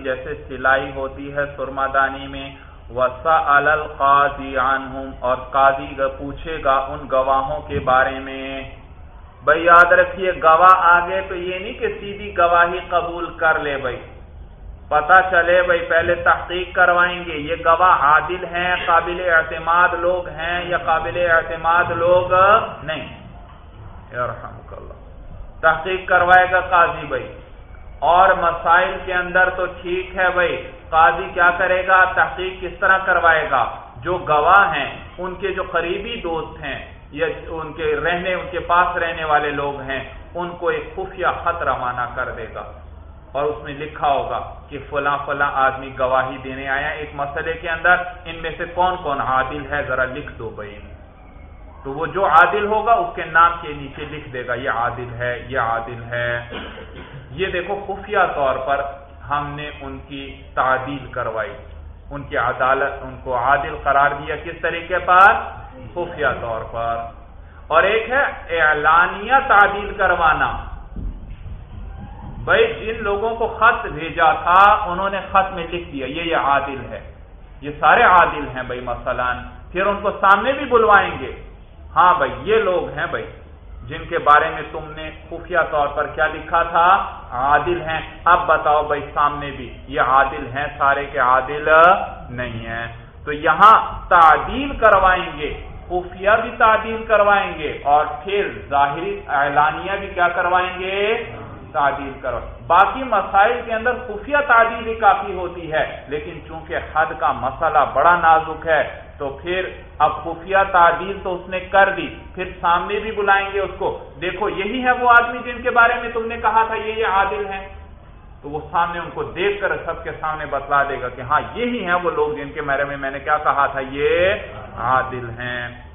جیسے سلائی ہوتی ہے سرما دانی میں وسا القاضی عنہم اور قاضی پوچھے گا ان گواہوں کے بارے میں بھائی یاد رکھیے گواہ آگے تو یہ نہیں کہ سیدھی گواہی قبول کر لے بھائی پتا چلے بھائی پہلے تحقیق کروائیں گے۔ یہ گواہ عادل ہیں، قابل اعتماد لوگ ہیں یا قابل اعتماد لوگ نہیں؟ تحقیق کروائے گا قاضی بھائی اور مسائل کے اندر تو ٹھیک ہے بھائی قاضی کیا کرے گا؟ تحقیق کس طرح کروائے گا؟ جو گواہ ہیں، ان کے جو قریبی دوست ہیں، یا ان کے رہنے، ان کے پاس رہنے والے لوگ ہیں، ان کو ایک خفیہ خط روانہ کر دے گا۔ اور اس میں لکھا ہوگا کہ فلاں فلاں آدمی گواہی دینے آیا ایک مسئلے کے اندر۔ ان میں سے کون کون عادل ہے؟ ذرا لکھ دو بھائی۔ تو وہ جو عادل ہوگا، اس کے نام کے نیچے لکھ دے گا، یہ عادل ہے، یہ عادل ہے۔ یہ دیکھو، خفیہ طور پر ہم نے ان کی تعدیل کروائی۔ ان کی عدالت، ان کو عادل قرار دیا کس طریقے پر؟ خفیہ طور پر۔ اور ایک ہے اعلانیہ تعدیل کروانا۔ بھائی، جن لوگوں کو خط بھیجا تھا، انہوں نے خط میں لکھ دیا، یہ یہ عادل ہے۔ یہ سارے عادل ہیں بھائی، مثلاً۔ پھر ان کو سامنے بھی بلوائیں گے۔ ہاں بھائی، یہ لوگ ہیں بھائی۔ جن کے بارے میں تم نے خفیہ طور پر کیا لکھا تھا؟ عادل ہیں۔ اب بتاؤ بھائی سامنے بھی یہ عادل ہیں سارے کے عادل نہیں ہیں۔ تو یہاں تعدیل کروائیں گے، خفیہ بھی تعدیل کروائیں گے اور پھر ظاہری اعلانیہ بھی کیا کروائیں گے؟ تعدیل کرو۔ باقی مسائل کے اندر خفیہ تعدیل ہی کافی ہوتی ہے، لیکن چونکہ حد کا مسئلہ بڑا نازک ہے، تو پھر اب خفیہ تعدیل تو اس نے کر دی، پھر سامنے بھی بلائیں گے اس کو۔ دیکھو، یہی ہے وہ آدمی جن کے بارے میں تم نے کہا تھا، یہ یہ عادل ہیں۔ تو وہ سامنے ان کو دیکھ کر سب کے سامنے بتلا دے گا کہ ہاں یہی ہیں وہ لوگ جن کے بارے میں میں نے کیا کہا تھا، یہ عادل ہیں۔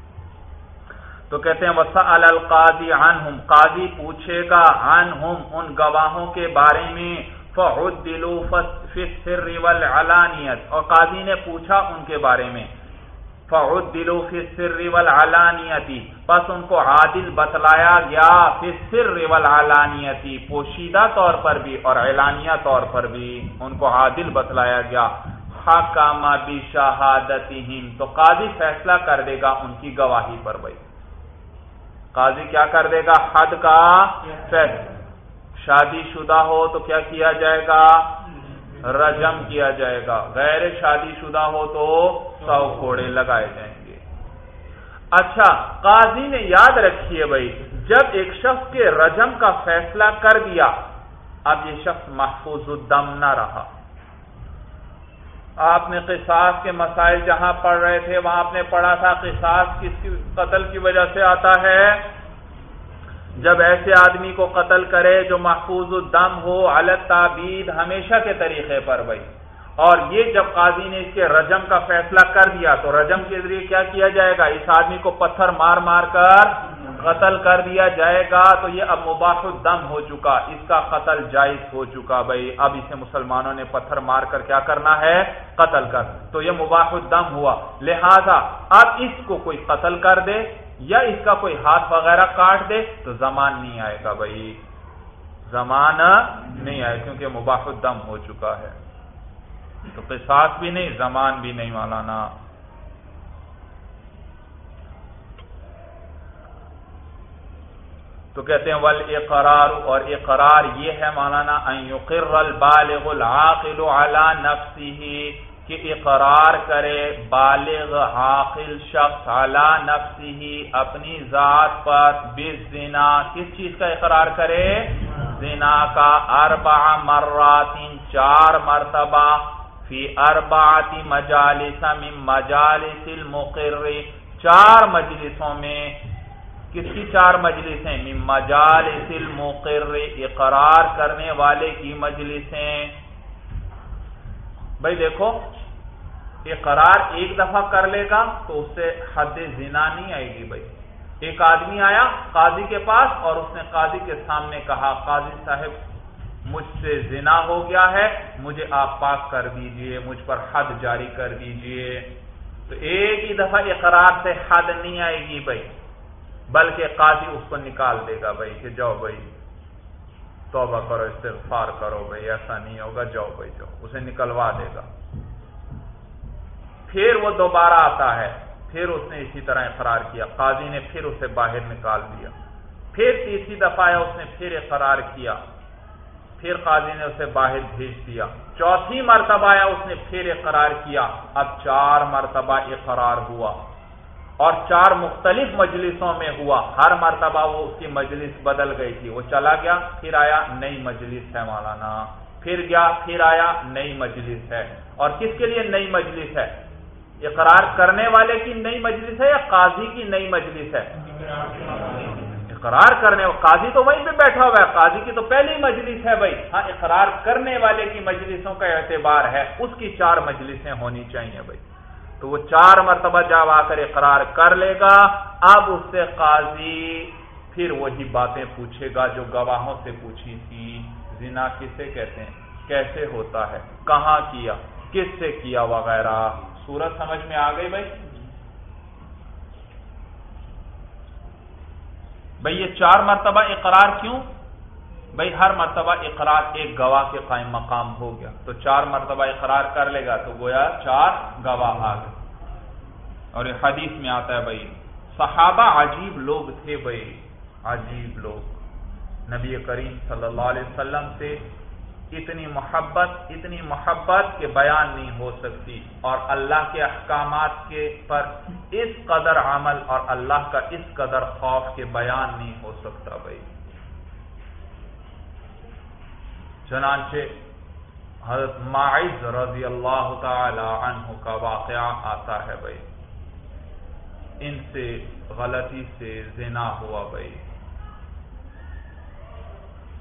تو کہتے ہیں وسا القاضی عنہم قاضی پوچھے گا عنہم ان گواہوں کے بارے میں والعلانیت اور قاضی نے پوچھا ان کے بارے میں فعد دلو والعلانیتی پس ان کو عادل بتلایا گیا سر والعلانیتی پوشیدہ طور پر بھی اور اعلانیہ طور پر بھی ان کو عادل بتلایا گیا حکام بشہادتہم تو قاضی فیصلہ کر دے گا ان کی گواہی پر بھائی۔ قاضی کیا کر دے گا؟ حد کا شادی شدہ ہو تو کیا کیا جائے گا؟ رجم کیا جائے گا۔ غیر شادی شدہ ہو تو سو کوڑے لگائے جائیں گے۔ اچھا قاضی نے یاد رکھیے بھائی، جب ایک شخص کے رجم کا فیصلہ کر دیا، اب یہ شخص محفوظ الدم نہ رہا۔ آپ نے قصاص کے مسائل جہاں پڑھ رہے تھے، وہاں آپ نے پڑھا تھا قصاص کس کی، قتل کی وجہ سے آتا ہے۔ جب ایسے آدمی کو قتل کرے جو محفوظ الدم ہو علت تعبید ہمیشہ کے طریقے پر بھائی۔ اور یہ جب قاضی نے اس کے رجم کا فیصلہ کر دیا، تو رجم کے ذریعے کیا کیا جائے گا؟ اس آدمی کو پتھر مار مار کر قتل کر دیا جائے گا تو یہ اب مباح الدم ہو چکا، اس کا قتل جائز ہو چکا بھائی۔ اب اسے مسلمانوں نے پتھر مار کر کیا کرنا ہے؟ قتل کر۔ تو یہ مباح الدم ہوا۔ لہذا اب اس کو کوئی قتل کر دے یا اس کا کوئی ہاتھ وغیرہ کاٹ دے تو زمان نہیں آئے گا بھائی۔ زمان نہیں آئے کیونکہ مباح الدم ہو چکا ہے۔ تو قصاص بھی نہیں، زمان بھی نہیں مولانا۔ تو کہتے ہیں ول اقرار اور اقرار یہ ہے مولانا یقر البالغ العاقل على نفسه کہ اقرار کرے بالغ عاقل شخص على نفسه اپنی ذات پر بالزنا کس چیز کا اقرار کرے؟ زنا کا۔ اربع مرات، چار مرتبہ، فی اربعت مجالس من مجالس المقر۔ چار مجلسوں میں کس کی چار مجلسیں؟ مجالس المقر، اقرار کرنے والے کی مجلسیں۔ بھائی دیکھو، اقرار ایک دفعہ کر لے گا تو اس سے حد زنا نہیں آئے گی بھائی۔ ایک آدمی آیا قاضی کے پاس اور اس نے قاضی کے سامنے کہا، قاضی صاحب، مجھ سے زنا ہو گیا ہے، مجھے آپ پاک کر دیجیے، مجھ پر حد جاری کر دیجیے۔ تو ایک ہی دفعہ اقرار سے حد نہیں آئے گی بھائی۔ بلکہ قاضی اس کو نکال دے گا بھائی کہ جاؤ بھائی، توبہ کرو، استغفار کرو بھائی، ایسا نہیں ہوگا، جاؤ بھائی، جاؤ۔ اسے نکلوا دے گا۔ پھر وہ دوبارہ آتا ہے۔ پھر اس نے اسی طرح اقرار کیا۔ قاضی نے پھر اسے باہر نکال دیا۔ پھر تیسری دفعہ آیا اس نے پھر اقرار کیا۔ پھر قاضی نے اسے باہر بھیج دیا۔ چوتھی مرتبہ آیا، اس نے پھر اقرار کیا۔ اب چار مرتبہ اقرار ہوا۔ اور چار مختلف مجلسوں میں ہوا۔ ہر مرتبہ وہ اس کی مجلس بدل گئی تھی۔ وہ چلا گیا، پھر آیا، نئی مجلس ہے مولانا۔ پھر گیا، پھر آیا، نئی مجلس ہے۔ اور کس کے لیے نئی مجلس ہے؟ اقرار کرنے والے کی نئی مجلس ہے یا قاضی کی نئی مجلس ہے؟ اقرار کرنے قاضی تو وہیں پہ بیٹھا ہوا ہے۔ قاضی کی تو پہلی مجلس ہے بھائی۔ ہاں اقرار کرنے والے کی مجلسوں کا اعتبار ہے۔ اس کی چار مجلسیں ہونی چاہیے بھائی۔ تو وہ چار مرتبہ جب آ کر اقرار کر لے گا، اب اس سے قاضی پھر وہی باتیں پوچھے گا جو گواہوں سے پوچھی تھی۔ زنا کسے کہتے ہیں؟ کیسے ہوتا ہے؟ کہاں کیا؟ کس سے کیا وغیرہ؟ سورت سمجھ میں آ گئی بھائی؟ بھائی یہ چار مرتبہ اقرار کیوں؟ بھائی ہر مرتبہ اقرار ایک گواہ کے قائم مقام ہو گیا۔ تو چار مرتبہ اقرار کر لے گا تو گویا چار گواہ آ گئے۔ اور یہ حدیث میں آتا ہے بھائی، صحابہ عجیب لوگ تھے بھائی، عجیب لوگ۔ نبی کریم صلی اللہ علیہ وسلم سے اتنی محبت اتنی محبت کے بیان نہیں ہو سکتی۔ اور اللہ کے احکامات کے پر اس قدر عمل اور اللہ کا اس قدر خوف کے بیان نہیں ہو سکتا بھائی۔ چنانچہ حضرت معز رضی اللہ تعالی عنہ کا واقعہ آتا ہے بھائی۔ ان سے غلطی سے زنا ہوا بھائی۔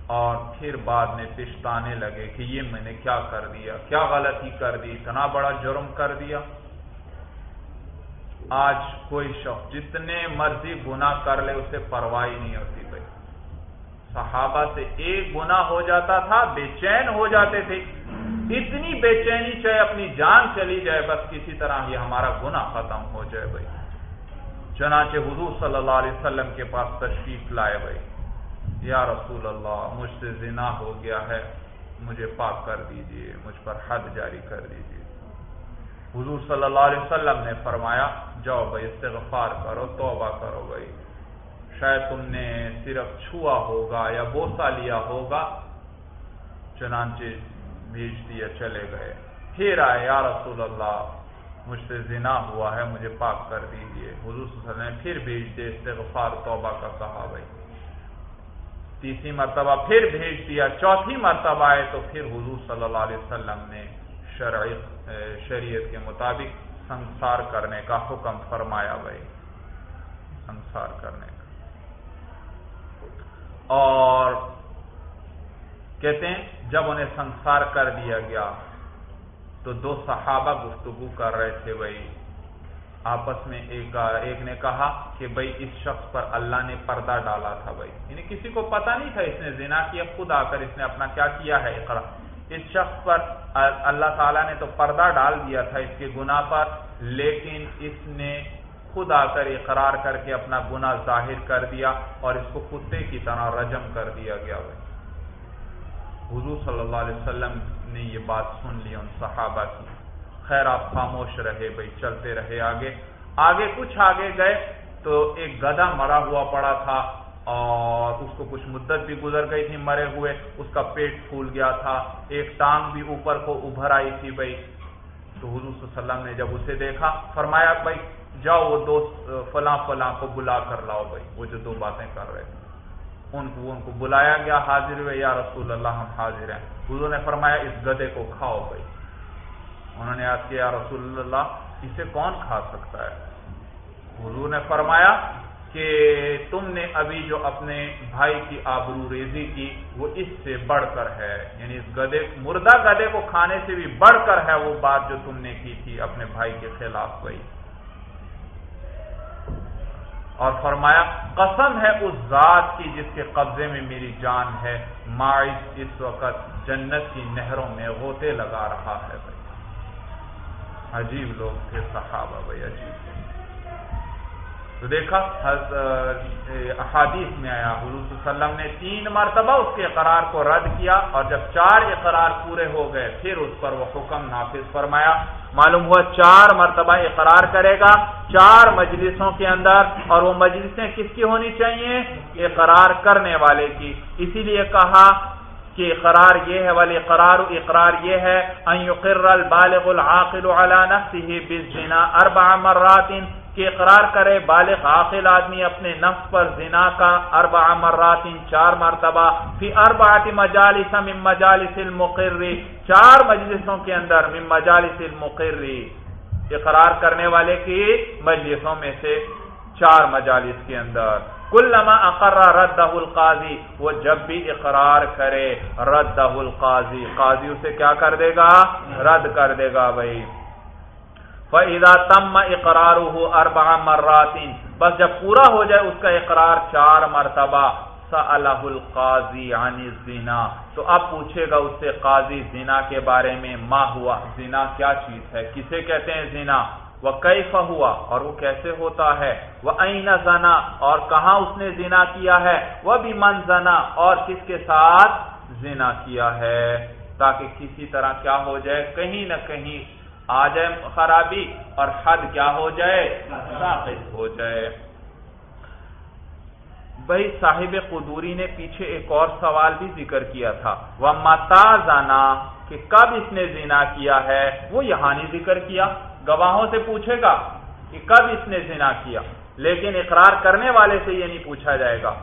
اور پھر بعد میں پشتانے لگے کہ یہ میں نے کیا کر دیا، کیا غلطی کر دی، اتنا بڑا جرم کر دیا۔ آج کوئی شخص جتنے مرضی گنا کر لے، اسے پرواہ نہیں ہوتی بھائی۔ صحابہ سے ایک گنا ہو جاتا تھا، بے چین ہو جاتے تھے۔ اتنی بے چینی چاہے اپنی جان چلی جائے، بس کسی طرح یہ ہمارا گنا ختم ہو جائے بھائی۔ چنانچہ حضور صلی اللہ علیہ وسلم کے پاس تشریف لائے بھائی۔ یا رسول اللہ، مجھ سے زنا ہو گیا ہے، مجھے پاک کر دیجیے، مجھ پر حد جاری کر دیجیے۔ حضور صلی اللہ علیہ وسلم نے فرمایا، جاؤ بھائی، استغفار کرو، توبہ کرو بھائی۔ شاید تم نے صرف چھوا ہوگا یا بوسا لیا ہوگا، چنانچہ بھیج دیا چلے گئے۔ پھر آئے، یا رسول اللہ، مجھ سے زنا ہوا ہے، مجھے پاک کر دیجیے حضور صلی اللہ علیہ وسلم نے پھر بھیج دے استغفار، توبہ کا کہا بھائی۔ تیسری مرتبہ پھر بھیج دیا، چوتھی مرتبہ آئے تو پھر حضور صلی اللہ علیہ وسلم نے شرعی شریعت کے مطابق سنسار کرنے کا حکم فرمایا بھائی۔ سنسار کرنے کا اور کہتے ہیں جب انہیں سنسار کر دیا گیا تو دو صحابہ گفتگو کر رہے تھے بھائی۔ آپس میں ایک ایک نے کہا کہ بھائی اس شخص پر اللہ نے پردہ ڈالا تھا بھائی۔ یعنی کسی کو پتا نہیں تھا اس نے زنا کیا، خود آ کر اس نے اپنا کیا کیا ہے، اقرا۔ اس شخص پر اللہ تعالیٰ نے تو پردہ ڈال دیا تھا اس کے گناہ پر، لیکن اس نے خود آ کر اقرار کر کے اپنا گنا ظاہر کر دیا اور اس کو کتے کی طرح رجم کر دیا گیا بھائی۔ حضور صلی اللہ علیہ وسلم نے یہ بات سن لی ان صحابہ کی۔ خیر آپ خاموش رہے بھائی، چلتے رہے آگے۔ آگے کچھ آگے گئے تو ایک گدا مرا ہوا پڑا تھا اور اس کو کچھ مدت بھی گزر گئی تھی مرے ہوئے۔ اس کا پیٹ پھول گیا تھا۔ ایک ٹانگ بھی اوپر کو ابھر آئی تھی بھائی۔ تو حضور صلی اللہ علیہ وسلم نے جب اسے دیکھا، فرمایا بھائی جاؤ وہ دو فلاں فلاں کو بلا کر لاؤ بھائی، وہ جو دو باتیں کر رہے تھے ان کو ان کو بلایا گیا، حاضر ہوئے، یا رسول اللہ ہم حاضر ہیں۔ حضور نے فرمایا، اس گدے کو کھاؤ بھائی۔ انہوں نے آج کیا رسول اللہ، اسے کون کھا سکتا ہے؟ حضور نے فرمایا کہ تم نے ابھی جو اپنے بھائی کی آبرو ریزی کی، وہ اس سے بڑھ کر ہے۔ یعنی اس گدے، مردہ گدے کو کھانے سے بھی بڑھ کر ہے وہ بات جو تم نے کی تھی اپنے بھائی کے خلاف بھائی۔ اور فرمایا، قسم ہے اس ذات کی جس کے قبضے میں میری جان ہے مائز اس وقت جنت کی نہروں میں غوطے لگا رہا ہے بھائی۔ عجیب لوگ تھے، صحابہ بھائی، عجیب تو تو دیکھا احادیث میں آیا، حضور صلی اللہ علیہ وسلم نے تین مرتبہ اس کے اقرار کو رد کیا اور جب چار اقرار پورے ہو گئے، پھر اس پر وہ حکم نافذ فرمایا۔ معلوم ہوا چار مرتبہ اقرار کرے گا، چار مجلسوں کے اندر، اور وہ مجلسیں کس کی ہونی چاہیے؟ اقرار کرنے والے کی۔ اسی لیے کہا کہ اقرار یہ ہے والے اقرار اقرار یہ ہے، ان یقر البالغ العاقل على نفسه بالزنا اربع مرات کہ اقرار کرے، بالغ عاقل آدمی اپنے نفس پر زنا کا اربع مرات چار مرتبہ، فی اربعۃ مجالس من مجالس المقر، چار مجلسوں کے اندر من مجالس المقر، اقرار کرنے والے کی مجلسوں میں سے چار مجالس کے اندر۔ کلما اقرا رد القاضی، وہ جب بھی اقرار کرے رد القاضی، قاضی اسے کیا کر دے گا؟ رد کر دے گا بھائی۔ فیدا تم اقرار ہو اربع مراتین بس جب پورا ہو جائے اس کا اقرار چار مرتبہ سألہ القاضی عن الزنا، تو اب پوچھے گا اس سے قاضی زنا کے بارے میں، ما ہوا، زنا کیا چیز ہے، کسے کہتے ہیں زنا؟ وہ کیف ہوا، اور وہ کیسے ہوتا ہے؟ وہ این زنا، اور کہاں اس نے زنا کیا ہے؟ وہ بھی من زنا، اور کس کے ساتھ زنا کیا ہے؟ تاکہ کسی طرح کیا ہو جائے، کہیں نہ کہیں آ جائے خرابی اور حد کیا ہو جائے؟ ثابت ہو جائے۔ بھائی صاحب قدوری نے پیچھے ایک اور سوال بھی ذکر کیا تھا۔ وہ متا زانا، کہ کب اس نے زنا کیا ہے؟ وہ یہاں نہیں ذکر کیا۔ گواہوں سے پوچھے گا کہ کب اس نے زنا کیا۔ لیکن اقرار کرنے والے سے یہ نہیں پوچھا جائے گا۔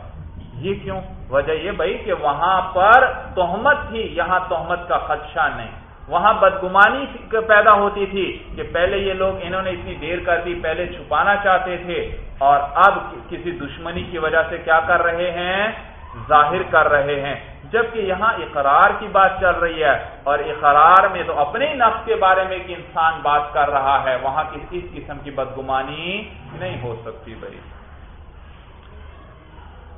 یہ کیوں؟ وجہ یہ بھائی کہ وہاں پر تہمت تھی، یہاں تہمت کا خدشہ نہیں۔ وہاں بدگمانی پیدا ہوتی تھی کہ پہلے یہ لوگ انہوں نے اتنی دیر کر دی پہلے چھپانا چاہتے تھے اور اب کسی دشمنی کی وجہ سے کیا کر رہے ہیں؟ ظاہر کر رہے ہیں۔ جبکہ یہاں اقرار کی بات چل رہی ہے اور اقرار میں تو اپنے نفس کے بارے میں کہ انسان بات کر رہا ہے، وہاں کسی قسم کی بدگمانی نہیں ہو سکتی بھائی۔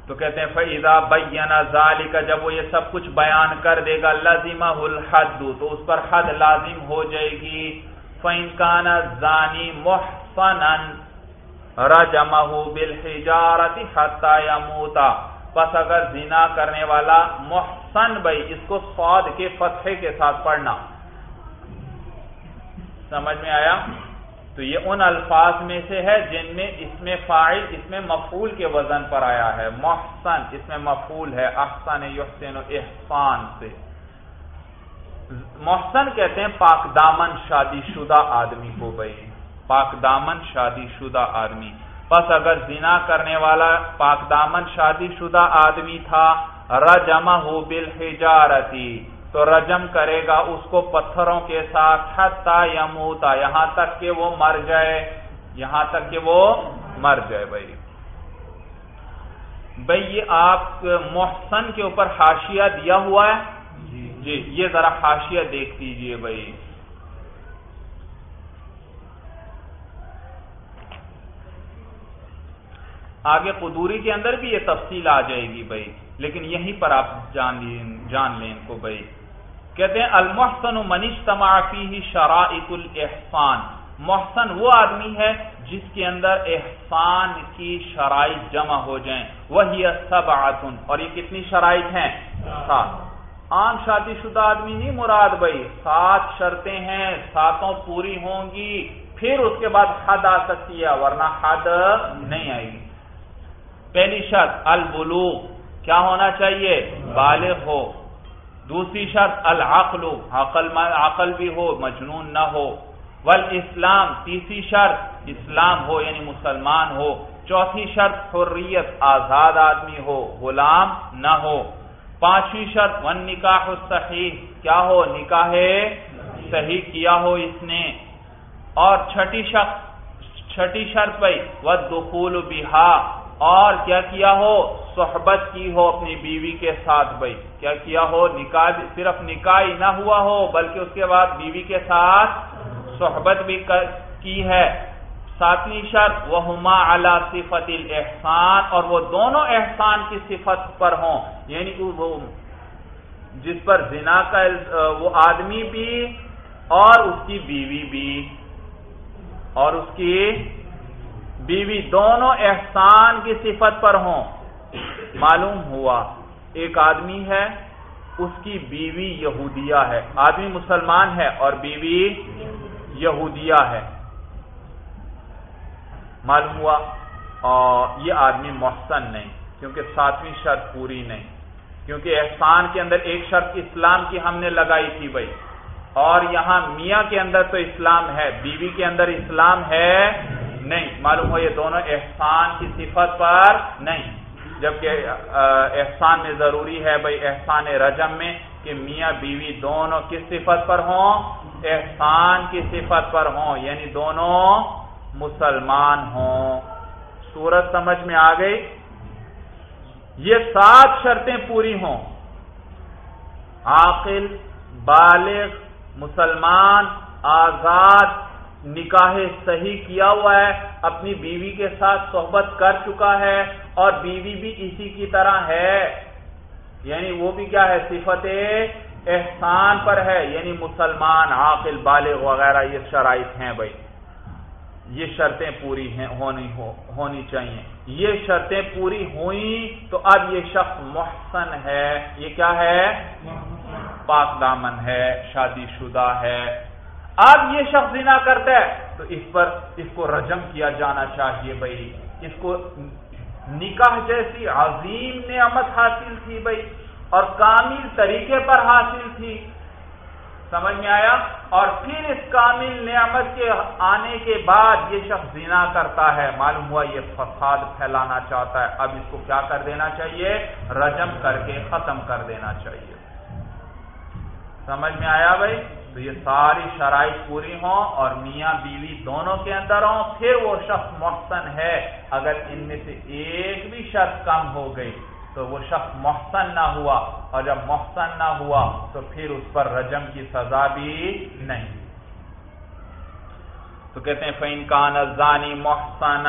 تو کہتے ہیں فیضا بینا ظالی کا جب وہ یہ سب کچھ بیان کر دے گا لازمہ الحد، تو اس پر حد لازم ہو جائے گی۔ فینکان زانی محسن رجمہ بالحجارت حتی یموتا پس اگر زنا کرنے والا محسن بھائی، اس کو سعود کے فتحے کے ساتھ پڑھنا۔ سمجھ میں آیا؟ تو یہ ان الفاظ میں سے ہے جن میں اس میں فائل اس میں مفول کے وزن پر آیا ہے۔ محسن، اس میں مفول ہے۔ احسن یحسن احسان سے۔ محسن کہتے ہیں پاک دامن شادی شدہ آدمی کو بھائی۔ پاک دامن شادی شدہ آدمی۔ پس اگر زنا کرنے والا پاک دامن شادی شدہ آدمی تھا، رجمہ بالحجارتی۔ تو رجم کرے گا اس کو پتھروں کے ساتھ حتا یا موتا یہاں تک کہ وہ مر جائے۔ یہاں تک کہ وہ مر جائے بھائی۔ بھائی یہ آپ محسن کے اوپر حاشیہ دیا ہوا ہے؟ جی۔ یہ ذرا حاشیہ دیکھ دیجیے بھائی۔ آگے قدوری کے اندر بھی یہ تفصیل آ جائے گی بھائی لیکن یہیں پر آپ جان جان لیں ان کو بھائی۔ کہتے ہیں، المحسن منیش تمافی ہی شرائط الاحسان. محسن وہ آدمی ہے جس کے اندر احسان کی شرائط جمع ہو جائیں. وہی سب اور یہ کتنی شرائط ہیں؟ سات. عام شادی شدہ آدمی نہیں مراد بھائی. سات شرطیں ہیں، ساتوں پوری ہوں گی، پھر اس کے بعد حد آ سکتی ہے، ورنہ حد نہیں آئے گی. پہلی شرط، البلوغ. کیا ہونا چاہیے؟ بالغ ہو. دوسری شرط، العقل، عقل عقل بھی ہو، مجنون نہ ہو۔ ول اسلام تیسری شرط، اسلام ہو یعنی مسلمان ہو۔ چوتھی شرط، حریت، آزاد آدمی ہو، غلام نہ ہو۔ پانچویں شرط ون نکاح صحیح کیا ہو؟ نکاح صحیح کیا ہو اس نے؟ اور چھٹی شخص، چھٹی شرط بھائی وہ دخول بہا۔ اور کیا کیا ہو؟ صحبت کی ہو اپنی بیوی کے ساتھ بھائی۔ کیا کیا ہو؟ نکاح صرف نکاح ہی نہ ہوا ہو، بلکہ اس کے بعد بیوی کے ساتھ صحبت بھی کی ہے۔ ساتویں شرط وہ ہما اعلی صفت الحسان اور وہ دونوں احسان کی صفت پر ہوں۔ یعنی وہ جس پر زنا کا وہ آدمی بھی اور اس کی بیوی بھی اور اس کی بیوی دونوں احسان کی صفت پر ہوں۔ معلوم ہوا، ایک آدمی ہے، اس کی بیوی یہودیہ ہے۔ آدمی مسلمان ہے اور بیوی یہودیہ ہے۔ معلوم ہوا اور یہ آدمی محسن نہیں، کیونکہ ساتویں شرط پوری نہیں۔ کیونکہ احسان کے اندر ایک شرط اسلام کی ہم نے لگائی تھی بھائی۔ اور یہاں میاں کے اندر تو اسلام ہے، بیوی کے اندر اسلام ہے۔ نہیں معلوم ہو یہ دونوں احسان کی صفت پر نہیں جبکہ احسان میں ضروری ہے بھائی احسان رجم میں کہ میاں بیوی دونوں کس صفت پر ہوں؟ احسان کی صفت پر ہوں یعنی دونوں مسلمان ہوں۔ سورت سمجھ میں آ گئی؟ یہ سات شرطیں پوری ہوں۔ عاقل، بالغ، مسلمان، آزاد نکاح صحیح کیا ہوا ہے اپنی بیوی کے ساتھ صحبت کر چکا ہے اور بیوی بھی اسی کی طرح ہے۔ یعنی وہ بھی کیا ہے؟ صفت احسان پر ہے۔ یعنی مسلمان عاقل بالغ وغیرہ یہ شرائط ہیں بھائی۔ یہ شرطیں پوری ہیں ہونی ہو ہونی چاہیے۔ یہ شرطیں پوری ہوئیں تو اب یہ شخص محسن ہے۔ یہ کیا ہے؟ پاک دامن ہے شادی شدہ ہے۔ اب یہ شخص زنا کرتا ہے، تو اس پر اس کو رجم کیا جانا چاہیے بھائی۔ اس کو نکاح جیسی عظیم نعمت حاصل تھی بھائی، اور کامل طریقے پر حاصل تھی۔ سمجھ میں آیا؟ اور پھر اس کامل نعمت کے آنے کے بعد یہ شخص زنا کرتا ہے۔ معلوم ہوا یہ فساد پھیلانا چاہتا ہے۔ اب اس کو کیا کر دینا چاہیے؟ رجم کر کے ختم کر دینا چاہیے۔ سمجھ میں آیا بھائی؟ تو یہ ساری شرائط پوری ہوں اور میاں بیوی دونوں کے اندر ہوں، پھر وہ شخص محسن ہے۔ اگر ان میں سے ایک بھی شخص کم ہو گئی تو وہ شخص محسن نہ ہوا، اور جب محسن نہ ہوا تو پھر اس پر رجم کی سزا بھی نہیں۔ تو کہتے ہیں فین کان ازانی محسن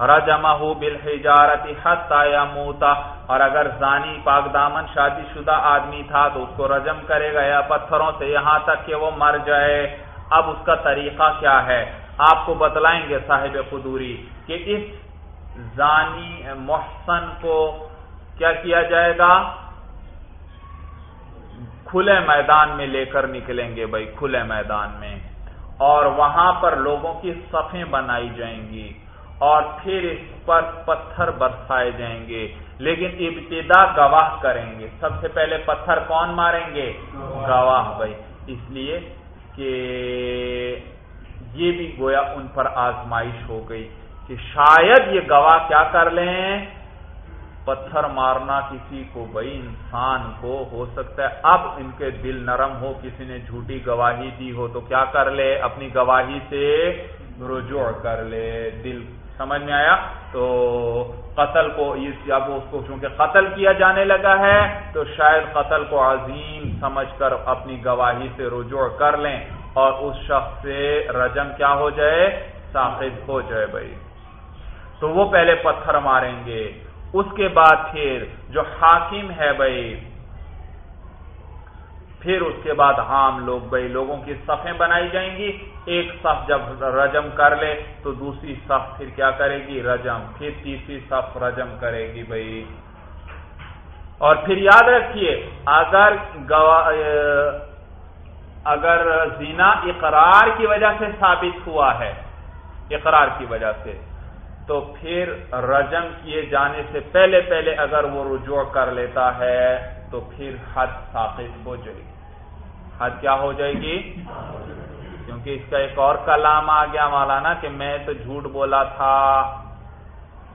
رجمہ بالحجارت حتی یموتا۔ اور اگر زانی پاک دامن شادی شدہ آدمی تھا تو اس کو رجم کرے گا، یا پتھروں سے یہاں تک کہ وہ مر جائے۔ اب اس کا طریقہ کیا ہے؟ آپ کو بتلائیں گے صاحب قدوری کہ اس زانی محسن کو کیا کیا جائے گا؟ کھلے میدان میں لے کر نکلیں گے بھائی، کھلے میدان میں۔ اور وہاں پر لوگوں کی صفیں بنائی جائیں گی۔ اور پھر اس پر پتھر برسائے جائیں گے۔ لیکن ابتدا گواہ کریں گے۔ سب سے پہلے پتھر کون ماریں گے؟ گواہ بھائی۔ اس لیے کہ یہ بھی گویا ان پر آزمائش ہو گئی کہ شاید یہ گواہ کیا کر لیں۔ پتھر مارنا کسی کو بھائی انسان کو ہو سکتا ہے۔ اب ان کے دل نرم ہو، کسی نے جھوٹی گواہی دی ہو تو کیا کر لے؟ اپنی گواہی سے رجوع کر لے۔ دل سمجھ میں آیا تو قتل کو جب اس کو چونکہ قتل کیا جانے لگا ہے تو شاید قتل کو عظیم سمجھ کر اپنی گواہی سے رجوع کر لیں اور اس شخص سے رجم کیا ہو جائے؟ ساخت ہو جائے بھائی۔ تو وہ پہلے پتھر ماریں گے۔ اس کے بعد پھر جو حاکم ہے بھائی پھر اس کے بعد عام لوگ بھائی لوگوں کی صفیں بنائی جائیں گی۔ ایک صف جب رجم کر لے تو دوسری صف پھر کیا کرے گی؟ رجم۔ پھر تیسری صف رجم کرے گی بھائی۔ اور پھر یاد رکھیے، اگر گوا، اگر زینا اقرار کی وجہ سے ثابت ہوا ہے، اقرار کی وجہ سے، تو پھر رجم کیے جانے سے پہلے پہلے اگر وہ رجوع کر لیتا ہے تو پھر حد ثابت ہو جائے گی۔ حد کیا ہو جائے گی؟ کیونکہ اس کا ایک اور کلام آ گیا مولانا کہ میں تو جھوٹ بولا تھا،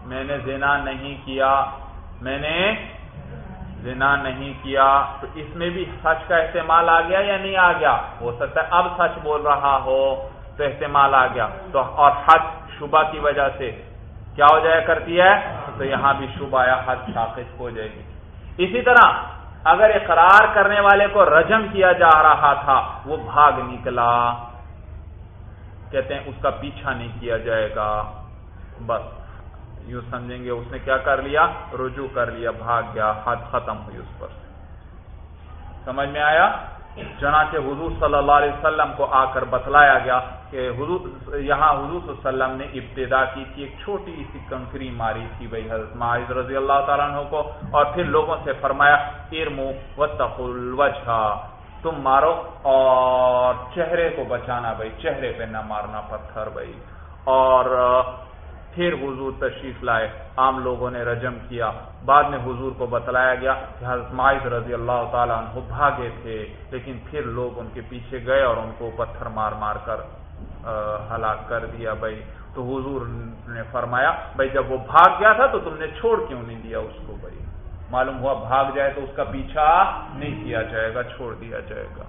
میں نے زنا نہیں کیا، میں نے زنا نہیں کیا۔ تو اس میں بھی سچ کا استعمال آ گیا یا نہیں آ گیا؟ ہو سکتا ہے اب سچ بول رہا ہو تو استعمال آ گیا۔ تو اور حد، شبہ کی وجہ سے کیا ہو جایا کرتی ہے؟ تو یہاں بھی شبہ یا حد شاخص ہو جائے گی۔ اسی طرح اگر اقرار کرنے والے کو رجم کیا جا رہا تھا، وہ بھاگ نکلا۔ کہتے ہیں، اس کا پیچھا نہیں کیا جائے گا۔ بس، یوں سمجھیں گے، اس نے کیا کر لیا؟ رجوع کر لیا، بھاگ گیا، حد ختم ہوئی اس پر۔ سمجھ میں آیا؟ چنانچہ حضور صلی اللہ علیہ وسلم کو آ کر بتلایا گیا کہ حضور یہاں حضور صلی اللہ علیہ وسلم نے ابتدا کی تھی، ایک چھوٹی سی کنکری ماری تھی بھائی حضرت معاذ رضی اللہ تعالیٰ عنہ کو، اور پھر لوگوں سے فرمایا، ارمو وتقوا الوجہ، تم مارو اور چہرے کو بچانا بھائی، چہرے پہ نہ مارنا پتھر بھائی۔ اور پھر حضور تشریف لائے، عام لوگوں نے رجم کیا۔ بعد میں حضور کو بتلایا گیا کہ حضرت معاذ رضی اللہ تعالیٰ عنہ بھاگے تھے، لیکن پھر لوگ ان کے پیچھے گئے اور ان کو پتھر مار مار کر ہلاک کر دیا۔ بھائی، تو حضور نے فرمایا، بھائی، جب وہ بھاگ گیا تھا تو تم نے چھوڑ کیوں نہیں دیا اس کو؟ بھائی، معلوم ہوا بھاگ جائے تو اس کا پیچھا نہیں کیا جائے گا، چھوڑ دیا جائے گا۔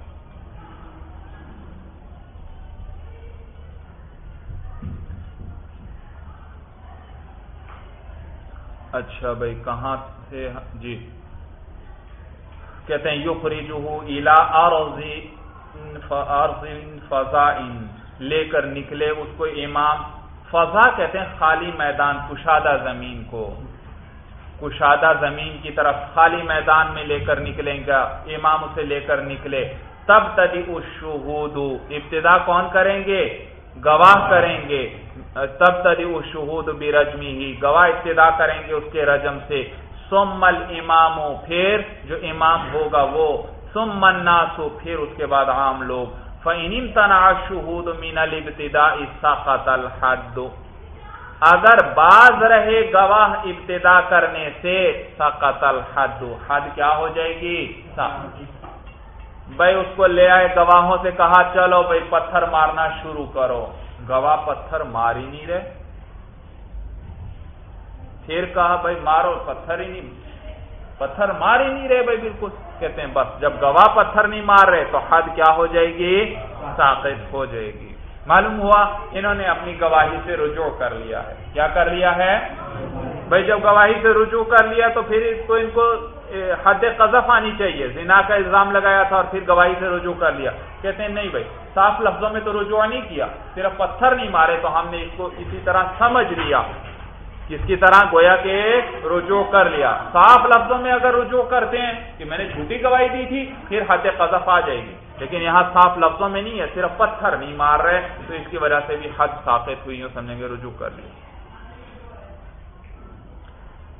اچھا بھائی، کہاں سے جی۔ کہتے ہیں یو فریجو الا فضا لے کر نکلے اس کو امام۔ فضا کہتے ہیں خالی میدان، کشادہ زمین کو۔ کشادہ زمین کی طرف خالی میدان میں لے کر نکلیں گا، امام اسے لے کر نکلے۔ تب تدی شہود ابتدا کون کریں گے؟ گواہ کریں گے تب تدی شہود بھی رجمی ہی گواہ ابتدا کریں گے اس کے رجم سے۔ سمل امام پھر جو امام ہوگا وہ۔ سم ناسو پھر اس کے بعد عام لوگ۔ فعین تنا شہود مین البتدا ساقت الحد۔ اگر باز رہے گواہ ابتدا کرنے سے سقط الحد۔ حد کیا ہو جائے گی؟ بھائی اس کو لے آئے گواہوں سے کہا، چلو بھائی پتھر مارنا شروع کرو۔ گواہ پتھر مار ہی نہیں رہے۔ پھر کہا، بھائی مارو، پتھر ہی نہیں، پتھر مار ہی نہیں رہے بھائی بالکل۔ کہتے ہیں، بس جب گواہ پتھر نہیں مار رہے تو حد کیا ہو جائے گی؟ ساقت ہو جائے گی۔ معلوم ہوا، انہوں نے اپنی گواہی سے رجوع کر لیا ہے۔ کیا کر لیا ہے؟ بھائی جب گواہی سے رجوع کر لیا تو پھر اس کو ان کو حد قذف آنی چاہیے۔ زنا کا الزام لگایا تھا اور پھر گواہی سے رجوع کر لیا۔ کہتے ہیں، نہیں بھائی، صاف لفظوں میں تو رجوع نہیں کیا، صرف پتھر نہیں مارے تو ہم نے اس کو اسی طرح سمجھ لیا۔ کس کی طرح گویا کہ رجوع کر لیا۔ صاف لفظوں میں اگر رجوع کرتے ہیں کہ میں نے جھوٹی گواہی دی تھی، پھر حد قذف آ جائے گی۔ لیکن یہاں صاف لفظوں میں نہیں ہے، صرف پتھر نہیں مار رہے، تو اس کی وجہ سے بھی حد ثابت ہوئی سمجھیں گے رجوع کر لیا۔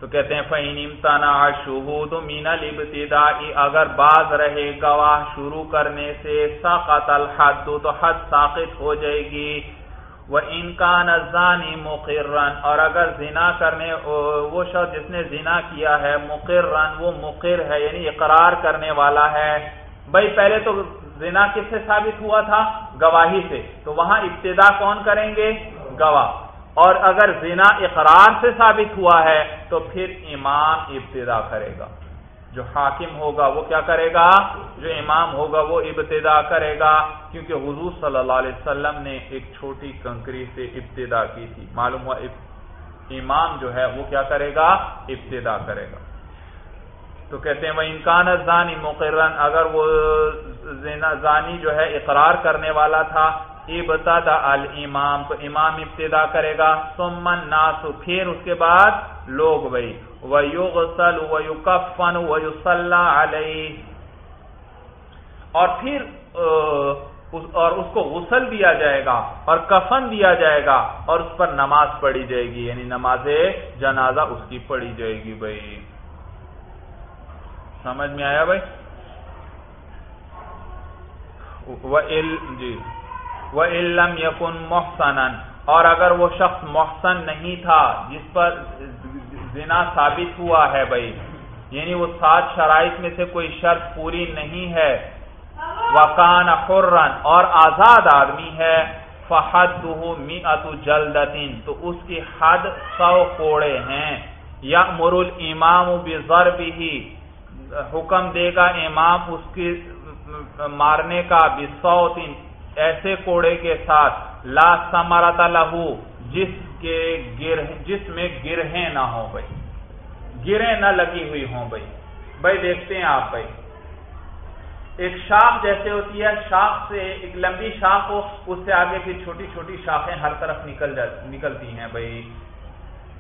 تو کہتے ہیں فعین امتنا شہود مین البتدا اگر باز رہے گواہ شروع کرنے سے ساقت الحد تو حد ساقت ہو جائے گی۔ وہ انکان ازانی مقررن اور اگر زنا کرنے، وہ شخص جس نے زنا کیا ہے مقررن وہ مقر ہے یعنی اقرار کرنے والا ہے۔ بھائی، پہلے تو زنا کس سے ثابت ہوا تھا؟ گواہی سے۔ تو وہاں ابتدا کون کریں گے؟ گواہ۔ اور اگر زنا اقرار سے ثابت ہوا ہے تو پھر امام ابتدا کرے گا۔ جو حاکم ہوگا وہ کیا کرے گا؟ جو امام ہوگا وہ ابتدا کرے گا۔ کیونکہ حضور صلی اللہ علیہ وسلم نے ایک چھوٹی کنکری سے ابتدا کی تھی۔ معلوم ہوا امام جو ہے وہ کیا کرے گا؟ ابتدا کرے گا۔ تو کہتے ہیں وہ امکان زانی مقررن اگر وہ زانی جو ہے اقرار کرنے والا تھا ابتدا الامام، تو امام ابتدا کرے گا سمن ناسو پھر اس کے بعد لوگ بھائی ویغسل ویکفن ویصلى علیہ اور پھر اور اس کو غسل دیا جائے گا، اور کفن دیا جائے گا، اور اس پر نماز پڑھی جائے گی یعنی نماز جنازہ اس کی پڑھی جائے گی بھائی۔ سمجھ میں آیا بھائی؟ جی۔ وہ علم یقن محسن اور اگر وہ شخص محسن نہیں تھا، جس پر زنا ثابت ہوا ہے بھائی یعنی وہ سات شرائط میں سے کوئی شرط پوری نہیں ہے۔ وکان خرن اور آزاد آدمی ہے۔ فحد می اتو تو اس کی حد سو کوڑے ہیں۔ یا مرول امام بھی حکم دے گا امام اس کی مارنے کا بھی سو تین ایسے کوڑے کے ساتھ، لا سمرت لہو، جس کے گر جس میں گرہیں نہ ہوں بھائی گریں نہ لگی ہوئی ہوں بھائی بھائی دیکھتے ہیں آپ بھائی ایک شاخ جیسے ہوتی ہے، شاخ سے، ایک لمبی شاخ ہو، اس سے آگے پھر چھوٹی چھوٹی شاخیں ہر طرف نکل جاتی نکلتی ہیں بھائی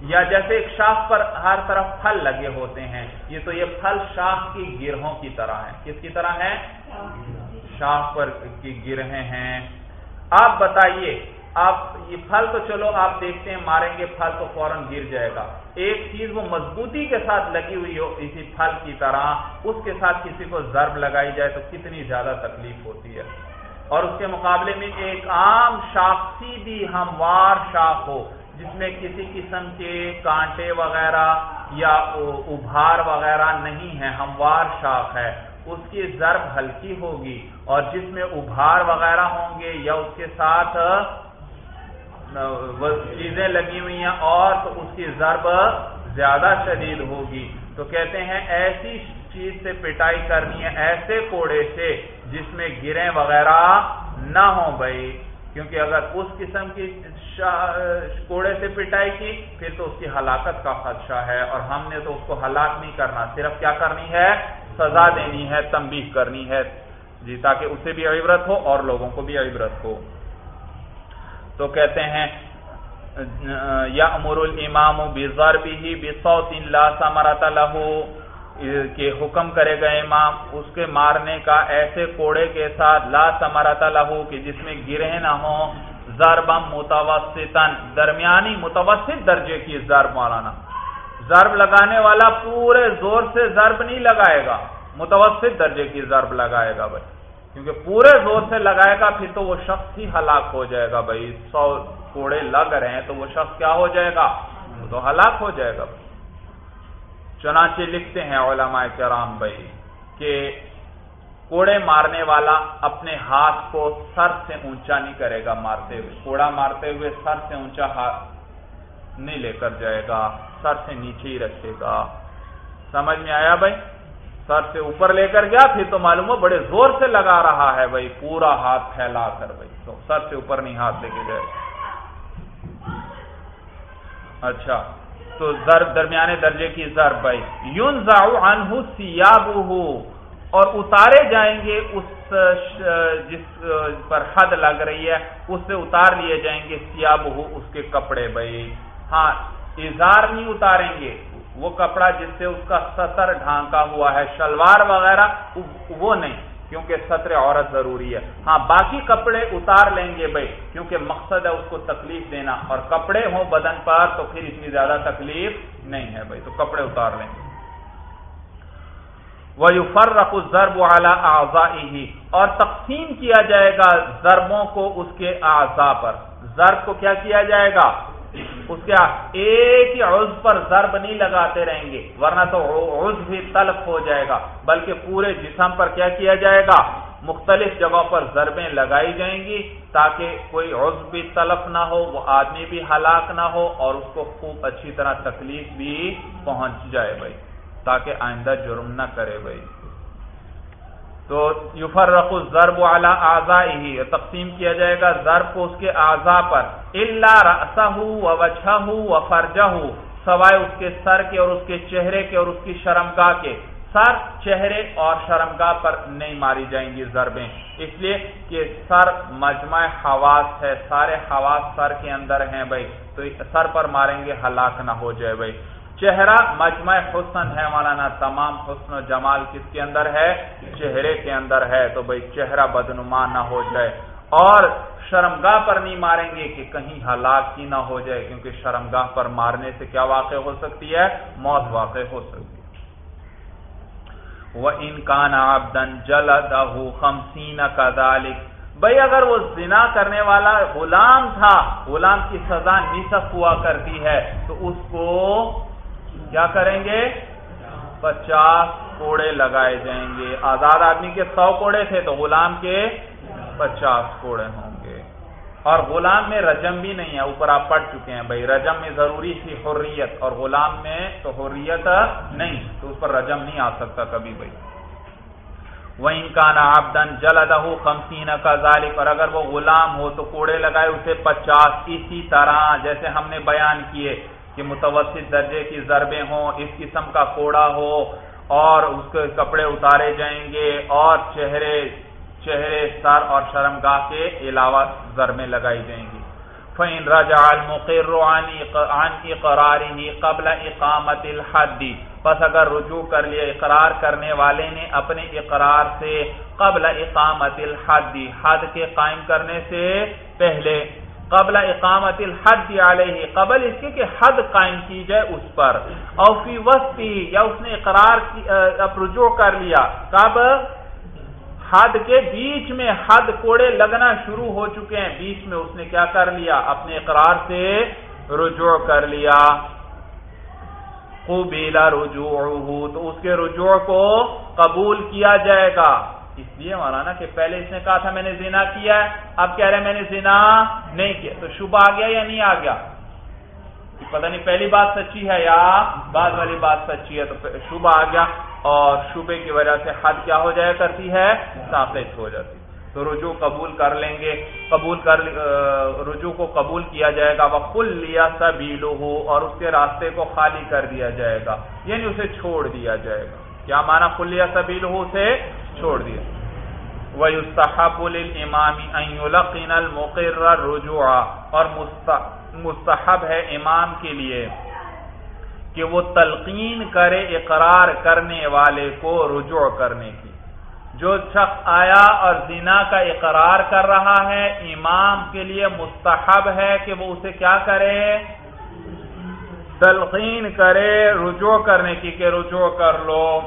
یا جیسے ایک شاخ پر ہر طرف پھل لگے ہوتے ہیں، یہ تو یہ پھل شاخ کی گرہوں کی طرح ہے کس کی طرح ہے شاخ پر گر رہے ہیں۔ آپ بتائیے، آپ یہ پھل تو چلو، آپ دیکھتے ہیں، ماریں گے، پھل تو فوراً گر جائے گا۔ ایک چیز وہ مضبوطی کے ساتھ لگی ہوئی ہو، اسی پھل کی طرح، اس کے ساتھ کسی کو ضرب لگائی جائے تو کتنی زیادہ تکلیف ہوتی ہے۔ اور اس کے مقابلے میں ایک عام شاخی بھی ہموار شاخ ہو، جس میں کسی قسم کے کانٹے وغیرہ یا ابھار وغیرہ نہیں ہے، ہموار شاخ ہے۔ اس کی ضرب ہلکی ہوگی اور جس میں ابھار وغیرہ ہوں گے یا اس کے ساتھ چیزیں لگی ہوئی ہیں اور تو اس کی ضرب زیادہ شدید ہوگی۔ تو کہتے ہیں ایسی چیز سے پٹائی کرنی ہے، ایسے کوڑے سے جس میں گریں وغیرہ نہ ہوں بھائی۔ کیونکہ اگر اس قسم کی کوڑے سے پٹائی کی، پھر تو اس کی ہلاکت کا خدشہ ہے اور ہم نے تو اس کو ہلاک نہیں کرنا، صرف کیا کرنی ہے؟ سزا دینی ہے، تنبیہ کرنی ہے جی تاکہ اسے بھی عبرت ہو اور لوگوں کو بھی عبرت ہو۔ تو کہتے ہیں یا امر الامام بزار بھی بے سوتین لاسا مرتا لہو کہ حکم کرے گا امام، اس کے مارنے کا ایسے کوڑے کے ساتھ لا سمرتا لہو کہ جس میں گرے نہ ہو ضربم متوسطن درمیانی متوسط درجے کی ضرب مولانا۔ ضرب لگانے والا پورے زور سے ضرب نہیں لگائے گا، متوسط درجے کی ضرب لگائے گا بھائی۔ کیونکہ پورے زور سے لگائے گا، پھر تو وہ شخص ہی ہلاک ہو جائے گا بھائی۔ سو کوڑے لگ رہے ہیں تو وہ شخص کیا ہو جائے گا؟ وہ تو ہلاک ہو جائے گا۔ بھائی چنانچہ لکھتے ہیں علماء کرام بھائی کہ کوڑے مارنے والا اپنے ہاتھ کو سر سے اونچا نہیں کرے گا مارتے ہوئے۔ کوڑا مارتے ہوئے سر سے اونچا ہاتھ نہیں لے کر جائے گا۔ سر سے نیچے ہی رکھے گا۔ سمجھ میں آیا بھائی؟ سر سے اوپر لے کر گیا، پھر تو معلوم ہو بڑے زور سے لگا رہا ہے بھائی، پورا ہاتھ پھیلا کر بھائی۔ تو سر سے اوپر نہیں، ہاتھ لے کے جائے اچھا تو ضرب درمیانے درجے کی ضرب بھائی۔ یون زاؤ عنہ سیابہ اور اتارے جائیں گے، اس، جس پر حد لگ رہی ہے، اس سے اتار لیے جائیں گے سیاب اس کے کپڑے بھائی۔ ہاں اظہار نہیں اتاریں گے۔ وہ کپڑا جس سے اس کا سطر ڈھانکا ہوا ہے، شلوار وغیرہ، وہ نہیں، کیونکہ سطر عورت ضروری ہے۔ ہاں باقی کپڑے اتار لیں گے بھائی، کیونکہ مقصد ہے اس کو تکلیف دینا۔ اور کپڑے ہوں بدن پر تو پھر اتنی زیادہ تکلیف نہیں ہے بھائی، تو کپڑے اتار لیں۔ گے وہ فر رف ضرب والا ہی اور تقسیم کیا جائے گا ضربوں کو اس کے اعضا پر۔ ضرب کو کیا کیا جائے گا؟ اس کے ایک ہی عز پر ضرب نہیں لگاتے رہیں گے، ورنہ تو عز بھی تلف ہو جائے گا، بلکہ پورے جسم پر کیا کیا جائے گا؟ مختلف جگہوں پر ضربیں لگائی جائیں گی تاکہ کوئی عز بھی تلف نہ ہو، وہ آدمی بھی ہلاک نہ ہو اور اس کو خوب اچھی طرح تکلیف بھی پہنچ جائے بھائی، تاکہ آئندہ جرم نہ کرے بھائی۔ تو یوفر رخ ضرب والا اعضا ہی تقسیم کیا جائے گا ضرب کو اس کے اعضا پر اللہ رسا و وچھا و سوائے اس کے سر کے اور اس کے چہرے کے اور اس کی شرمگاہ کے۔ سر، چہرے اور شرمگاہ پر نہیں ماری جائیں گی ضربیں۔ اس لیے کہ سر مجمع حواس ہے، سارے حواس سر کے اندر ہیں بھائی۔ تو سر پر ماریں گے، ہلاک نہ ہو جائے بھائی۔ چہرہ مجمع حسن ہے مولانا، تمام حسن و جمال کس کے اندر ہے؟ چہرے کے اندر ہے۔ تو بھائی چہرہ بدنما نہ ہو جائے۔ اور شرمگاہ پر نہیں ماریں گے کہ کہیں ہلاک ہی نہ ہو جائے، کیونکہ شرمگاہ پر مارنے سے کیا واقع ہو سکتی ہے؟ موت واقع ہو سکتی ہے۔ وہ انکان آبدن جل خمسین کا دالک بھائی اگر وہ زنا کرنے والا غلام تھا، غلام کی سزا نصف ہوا کرتی ہے، تو اس کو کیا کریں گے؟ پچاس کوڑے لگائے جائیں گے۔ آزاد آدمی کے سو کوڑے تھے تو غلام کے پچاس کوڑے ہوں گے۔ اور غلام میں رجم بھی نہیں ہے، اوپر آپ پڑھ چکے ہیں بھائی۔ رجم میں ضروری تھی حریت، اور غلام میں تو حریت نہیں، تو اس پر رجم نہیں آ سکتا کبھی بھائی۔ وہ انکان آبدن جلدہ خمسین کا ذالک اور اگر وہ غلام ہو تو کوڑے لگائے اسے پچاس اسی طرح، جیسے ہم نے بیان کیے۔ کہ متوسط درجے کی ضربیں ہوں، اس قسم کا کوڑا ہو اور اس کے کپڑے اتارے جائیں گے اور چہرے چہرے سر اور شرمگاہ کے علاوہ ضربیں لگائی جائیں گی۔ فَإِن رَجَعَ الْمُقِرُّ عَنْ إِقْرَارِهِ قَبْلَ إِقَامَةِ الْحَدِّ۔ پس اگر رجوع کر لیا، اقرار کرنے والے نے اپنے اقرار سے قبل اقامت الحد، حد کے قائم کرنے سے پہلے قبل اقامت الحد علیہ، قبل اس کے کہ حد قائم کی جائے اس پر۔ او فی وسطی یا اس نے اقرار رجوع کر لیا۔ کب؟ حد کے بیچ میں حد کوڑے لگنا شروع ہو چکے ہیں۔ بیچ میں اس نے کیا کر لیا؟ اپنے اقرار سے رجوع کر لیا۔ قبیلا رجوع تو اس کے رجوع کو قبول کیا جائے گا۔ اس لیے مولانا کہ پہلے اس نے کہا تھا میں نے زنا کیا ہے، اب کہہ رہے میں نے زنا نہیں کیا۔ تو شبہ آ گیا یا نہیں آ گیا؟ پتہ نہیں پہلی بات سچی ہے یا بعد والی بات سچی ہے، تو شبہ آ گیا اور شبے کی وجہ سے حد کیا ہو جایا کرتی ہے؟ ساخت ہو جاتی۔ تو رجوع قبول کر لیں گے۔ قبول کر رجوع کو قبول کیا جائے گا۔ وہ کل لیا سبیلو ہو اور اس کے راستے کو خالی کر دیا جائے گا۔ یعنی اسے چھوڑ دیا جائے گا۔ کیا مانا کلیا سبیل ہو سے چھوڑ دیا۔ وَيُسْتَحَبُ لِلْإِمَامِ أَن يُلَقِنَ الْمُقِرَّ رُجُوعَ اور مستحب ہے امام کے لیے کہ وہ تلقین کرے، اقرار کرنے والے کو رجوع کرنے کی۔ جو شخص آیا اور زنا کا اقرار کر رہا ہے، امام کے لیے مستحب ہے کہ وہ اسے کیا کرے؟ تلقین کرے، رجوع کرنے کی کہ رجوع کر لو۔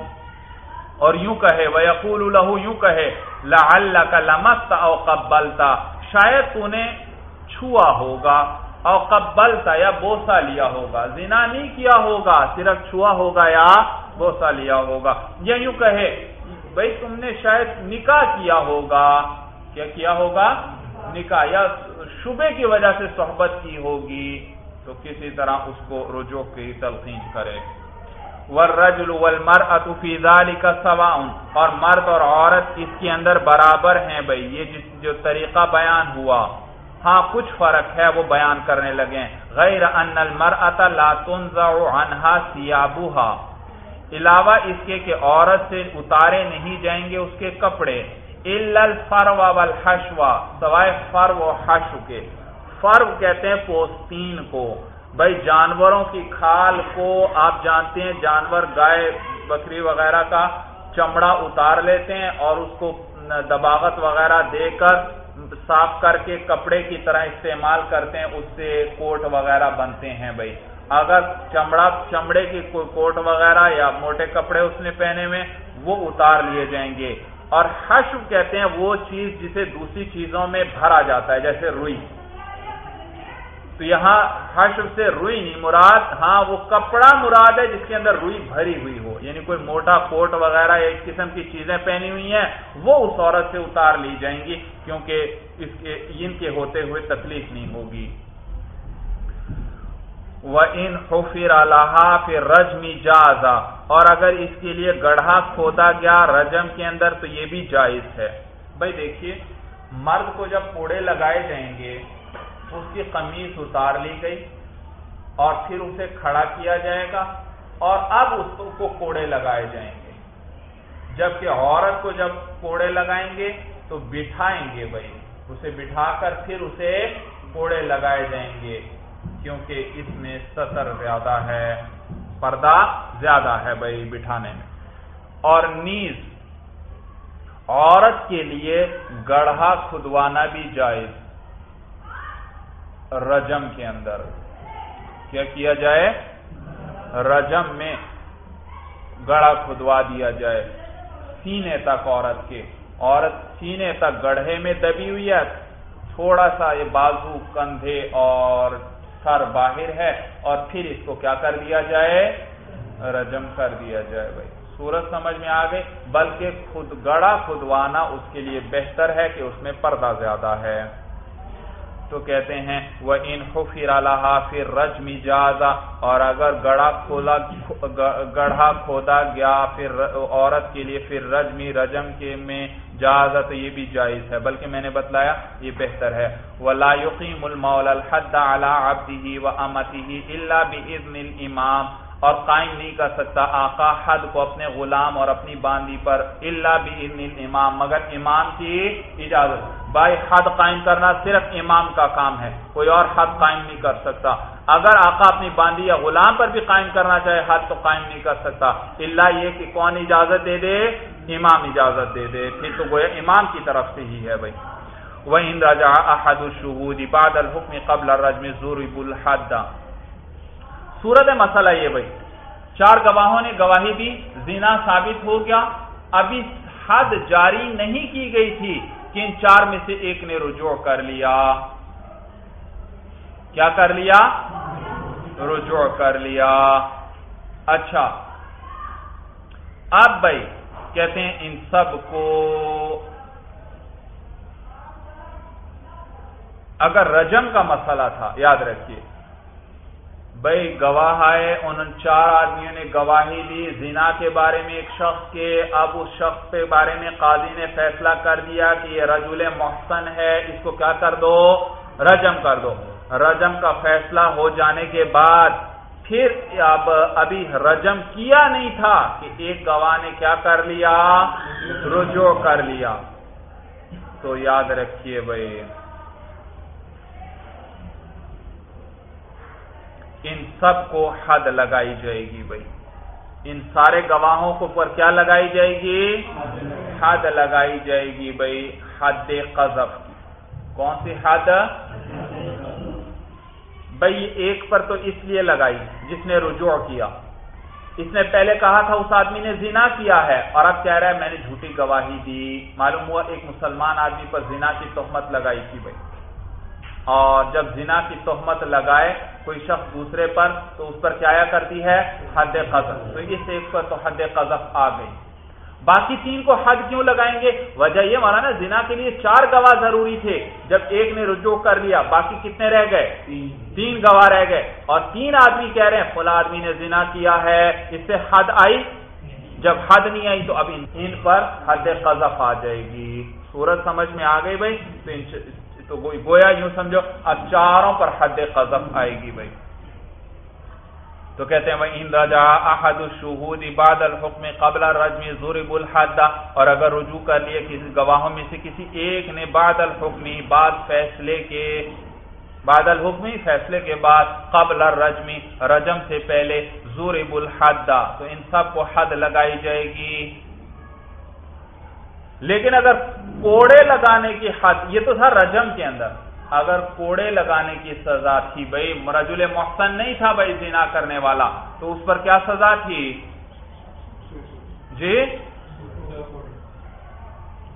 اور یوں کہے وہ یقول الہو یوں کہے لا کا لمست او قبلتا شاید تو نے چھوا ہوگا او قبلتا یا بوسا لیا ہوگا۔ زنا نہیں کیا ہوگا، صرف چھوا ہوگا یا بوسا لیا ہوگا۔ یا یوں کہے بھائی تم نے شاید نکاح کیا ہوگا۔ کیا کیا ہوگا؟ نکاح یا شبے کی وجہ سے صحبت کی ہوگی۔ تو کسی طرح اس کو رجوع کی تلقین کرے۔ والرجل والمرأة في ذلك سواء۔ اور مرد اور عورت اس کے اندر برابر ہیں بھائی۔ یہ جس جو طریقہ بیان ہوا ہاں کچھ فرق ہے، وہ بیان کرنے لگے۔ غیر ان المرأة لا تنزع عنها ثيابها۔ علاوہ اس کے کہ عورت سے اتارے نہیں جائیں گے اس کے کپڑے۔ الا الفرو والحشو، سوائے فرو و حشو کے۔ فرو کہتے ہیں پوستین کو۔ بھائی جانوروں کی کھال کو آپ جانتے ہیں، جانور، گائے، بکری وغیرہ کا چمڑا اتار لیتے ہیں اور اس کو دباغت وغیرہ دے کر صاف کر کے کپڑے کی طرح استعمال کرتے ہیں، اس سے کوٹ وغیرہ بنتے ہیں بھائی۔ اگر چمڑا، چمڑے کی کوٹ وغیرہ یا موٹے کپڑے اس نے پہنے میں وہ اتار لیے جائیں گے۔ اور حشو کہتے ہیں وہ چیز جسے دوسری چیزوں میں بھرا جاتا ہے، جیسے روئی۔ تو یہاں حشر سے روئی نہیں، مراد ہاں وہ کپڑا مراد ہے جس کے اندر روئی بھری ہوئی ہو۔ یعنی کوئی موٹا کوٹ وغیرہ ایک قسم کی چیزیں پہنی ہوئی ہیں، وہ اس عورت سے اتار لی جائیں گی، کیونکہ اس کے، ان کے ہوتے ہوئے تکلیف نہیں ہوگی۔ وہ ان حفر اللہ پھر رجمی جازا۔ اور اگر اس کے لیے گڑھا کھودا گیا رجم کے اندر، تو یہ بھی جائز ہے۔ بھائی دیکھیے، مرد کو جب کوڑے لگائے جائیں گے اس کی قمیص اتار لی گئی اور پھر اسے کھڑا کیا جائے گا اور اب اس کو کوڑے لگائے جائیں گے۔ جبکہ عورت کو جب کوڑے لگائیں گے تو بٹھائیں گے بھائی۔ اسے بٹھا کر پھر اسے کوڑے لگائے جائیں گے کیونکہ اس میں سطر زیادہ ہے، پردہ زیادہ ہے بھائی بٹھانے میں۔ اور نیز عورت کے لیے گڑھا کھدوانا بھی جائز۔ رجم کے اندر۔ کیا کیا جائے؟ رجم میں گڑھا کھدوا دیا جائے۔ سینے تک عورت کے۔ عورت سینے تک گڑھے میں دبی ہوئی ہے۔ تھوڑا سا یہ بازو، کندھے اور سر باہر ہے۔ اور پھر اس کو کیا کر دیا جائے؟ رجم کر دیا جائے بھائی۔ سورج سمجھ میں آ گئے؟ بلکہ خود گڑا کھدوانا اس کے لیے بہتر ہے کہ اس میں پردہ زیادہ ہے۔ تو کہتے ہیں وہ ان خفیر پھر رج جازا، اور اگر گڑھا کھولا گڑھا کھودا گیا پھر عورت کے لیے پھر رجمی رجم کے میں جازا تو یہ بھی جائز ہے۔ بلکہ میں نے بتلایا، یہ بہتر ہے۔ وہ لایقیم المول الحد اعلیٰ ابدی و امتی اللہ بھی اور قائم نہیں کر سکتا آقا حد کو اپنے غلام اور اپنی باندی پر اللہ بھی امام مگر امام کی اجازت۔ بھائی حد قائم کرنا صرف امام کا کام ہے، کوئی اور حد قائم نہیں کر سکتا۔ اگر آقا اپنی باندھی یا غلام پر بھی قائم کرنا چاہے حد تو قائم نہیں کر سکتا۔ اللہ یہ کہ کون اجازت دے دے؟ امام اجازت دے دے۔ پھر تو وہ امام کی طرف سے ہی ہے بھائی۔ وہ ان رجا احد الشہود بعد الحکم قبل الرجم ضرب الحد۔ صورت مسئلہ یہ بھائی۔ چار گواہوں نے گواہی دی، زنا ثابت ہو گیا۔ ابھی حد جاری نہیں کی گئی تھی۔ کہ ان چار میں سے ایک نے رجوع کر لیا۔ کیا کر لیا؟ رجوع کر لیا۔ اچھا۔ اب بھائی کہتے ہیں ان سب کو اگر رجم کا مسئلہ تھا، یاد رکھیے۔ بھائی گواہ آئے ان چار آدمیوں نے گواہی دی، زنا کے بارے میں ایک شخص کے، اب اس شخص کے بارے میں قاضی نے فیصلہ کر دیا کہ یہ رجل محسن ہے، اس کو کیا کر دو؟ رجم کر دو۔ رجم کا فیصلہ ہو جانے کے بعد پھر اب ابھی رجم کیا نہیں تھا کہ ایک گواہ نے کیا کر لیا؟ رجوع کر لیا۔ تو یاد رکھیے بھائی ان سب کو حد لگائی جائے گی بھائی۔ ان سارے گواہوں کو پر کیا لگائی جائے گی؟ حد لگائی جائے گی بھائی، حد قذف کی۔ کون سی حد؟ بھائی ایک پر تو اس لیے لگائی، جس نے رجوع کیا۔ اس نے پہلے کہا تھا اس آدمی نے زنا کیا ہے، اور اب کہہ رہا ہے میں نے جھوٹی گواہی دی۔ معلوم ہوا ایک مسلمان آدمی پر زنا کی تہمت لگائی تھی بھائی۔ اور جب زنا کی تہمت لگائے کوئی شخص دوسرے پر تو اس پر کیا کرتی ہے؟ حد قذف۔ تو اس ایک پر تو حد قذف آ گئی۔ باقی تین کو حد کیوں لگائیں گے؟ وجہ یہ مانا نا زنا کے لیے چار گواہ ضروری تھے۔ جب ایک نے رجوع کر لیا باقی کتنے رہ گئے؟ تین۔ گواہ رہ گئے۔ اور تین آدمی کہہ رہے ہیں فلا آدمی نے زنا کیا ہے اس سے حد آئی؟ جب حد نہیں آئی تو اب ان پر حد قذف آ جائے گی۔ سورج سمجھ میں آ گئی بھائی؟ تو گویا یوں سمجھو، اب چاروں پر حد قذف آئے گی بھائی۔ تو کہتے ہیں وہ ان رجا احد الشہود بعد الحکم قبل رجم ضرب الحد اور اگر رجوع کر لیے کسی گواہوں میں سے کسی ایک نے بعد الحکم، بعد فیصلے کے، بعد الحکمی فیصلے کے بعد قبل الرجم، رجم سے پہلے ضرب الحد، تو ان سب کو حد لگائی جائے گی۔ لیکن اگر کوڑے لگانے کی حد، یہ تو تھا رجم کے اندر۔ اگر کوڑے لگانے کی سزا تھی بھائی مرجل محسن نہیں تھا بھائی زنا کرنے والا، تو اس پر کیا سزا تھی؟ جی؟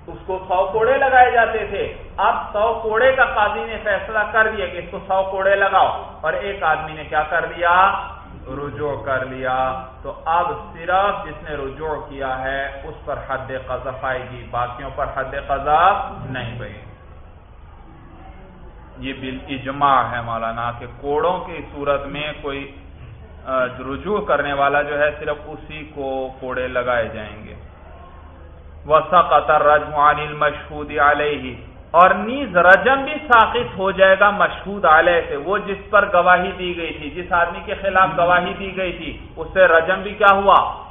اس کو سو کوڑے لگائے جاتے تھے۔ اب سو کوڑے کا قاضی نے فیصلہ کر دیا کہ اس کو سو کوڑے لگاؤ۔ اور ایک آدمی نے کیا کر دیا؟ رجوع کر لیا تو اب صرف جس نے رجوع کیا ہے اس پر حد قذف آئے گی، باقیوں پر حد قذف نہیں بھائی۔ یہ بال اجماع ہے مولانا کہ کوڑوں کی صورت میں کوئی رجوع کرنے والا جو ہے صرف اسی کو کوڑے لگائے جائیں گے۔ وہ قطر رجمان مشہور علیہ۔ اور نیز رجم بھی ساقط ہو جائے گا مشہود علیہ سے، وہ جس پر گواہی دی گئی تھی، جس آدمی کے خلاف گواہی دی گئی تھی، اس سے رجم بھی کیا ہوا؟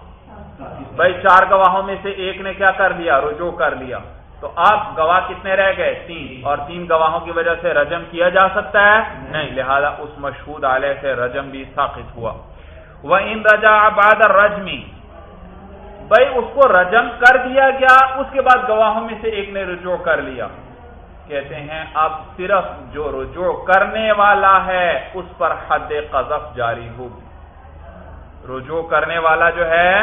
بھائی چار گواہوں میں سے ایک نے کیا کر لیا؟ رجوع کر لیا۔ تو آپ گواہ کتنے رہ گئے؟ تین۔ اور تین گواہوں کی وجہ سے رجم کیا جا سکتا ہے؟ نہیں، لہذا اس مشہود علیہ سے رجم بھی ساقط ہوا۔ وہ ان رجا آباد رجمی بھائی، اس کو رجم کر دیا گیا، اس کے بعد گواہوں میں سے ایک نے رجوع کر لیا۔ کہتے ہیں، اب صرف جو رجوع کرنے والا ہے، اس پر حد قذف جاری ہوگی رجوع کرنے والا جو ہے،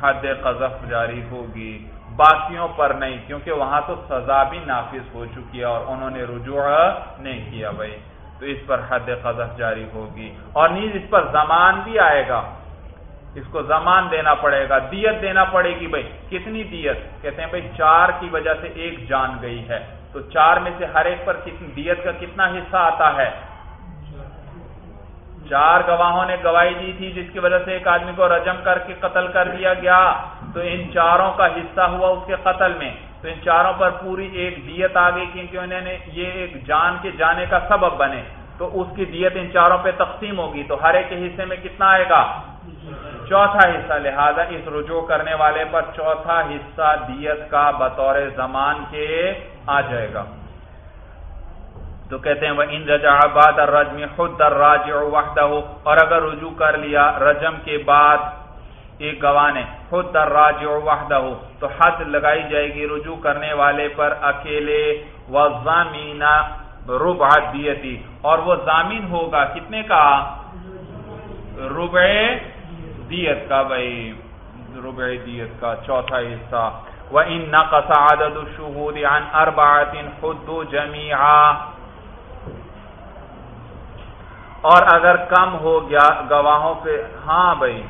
حد قذف جاری ہوگی۔ باقیوں پر نہیں، کیونکہ وہاں تو سزا بھی نافذ ہو چکی ہے اور انہوں نے رجوع نہیں کیا بھائی۔ تو اس پر حد قذف جاری ہوگی۔ اور نیز اس پر زمان بھی آئے گا۔ اس کو زمان دینا پڑے گا، دیت دینا پڑے گی بھائی۔ کتنی دیت؟ کہتے ہیں بھائی، چار کی وجہ سے ایک جان گئی ہے۔ تو چار میں سے ہر ایک پر کتنی دیت کا کتنا حصہ آتا ہے؟ چار گواہوں نے گواہی دی تھی، جس کی وجہ سے ایک آدمی کو رجم کر کے قتل کر دیا گیا۔ تو ان چاروں کا حصہ ہوا اس کے قتل میں۔ تو ان چاروں پر پوری ایک دیت آ گئی، کیونکہ انہوں نے یہ ایک جان کے جانے کا سبب بنے۔ تو اس کی دیت ان چاروں پہ تقسیم ہوگی۔ تو ہر ایک کے حصے میں کتنا آئے گا؟ چوتھا حصہ، لہذا اس رجوع کرنے والے پر چوتھا حصہ دیت کا بطور زمان کے آ جائے گا۔ تو کہتے ہیں وہ ان رجا باد رجم خود در راج وحدہ اور اگر رجوع کر لیا رجم کے بعد ایک گواہ نے خود در راج وحدہ تو حد لگائی جائے گی رجوع کرنے والے پر اکیلے۔ و زمینہ ربع دیتی اور وہ زامین ہوگا، کتنے کا؟ ربع دیت کا بھائی ربع دیت کا، چوتھا حصہ۔ وہ ان نقص عدد الشہود عن اربعت خود اور اگر کم ہو گیا گواہوں پہ ہاں بھائی۔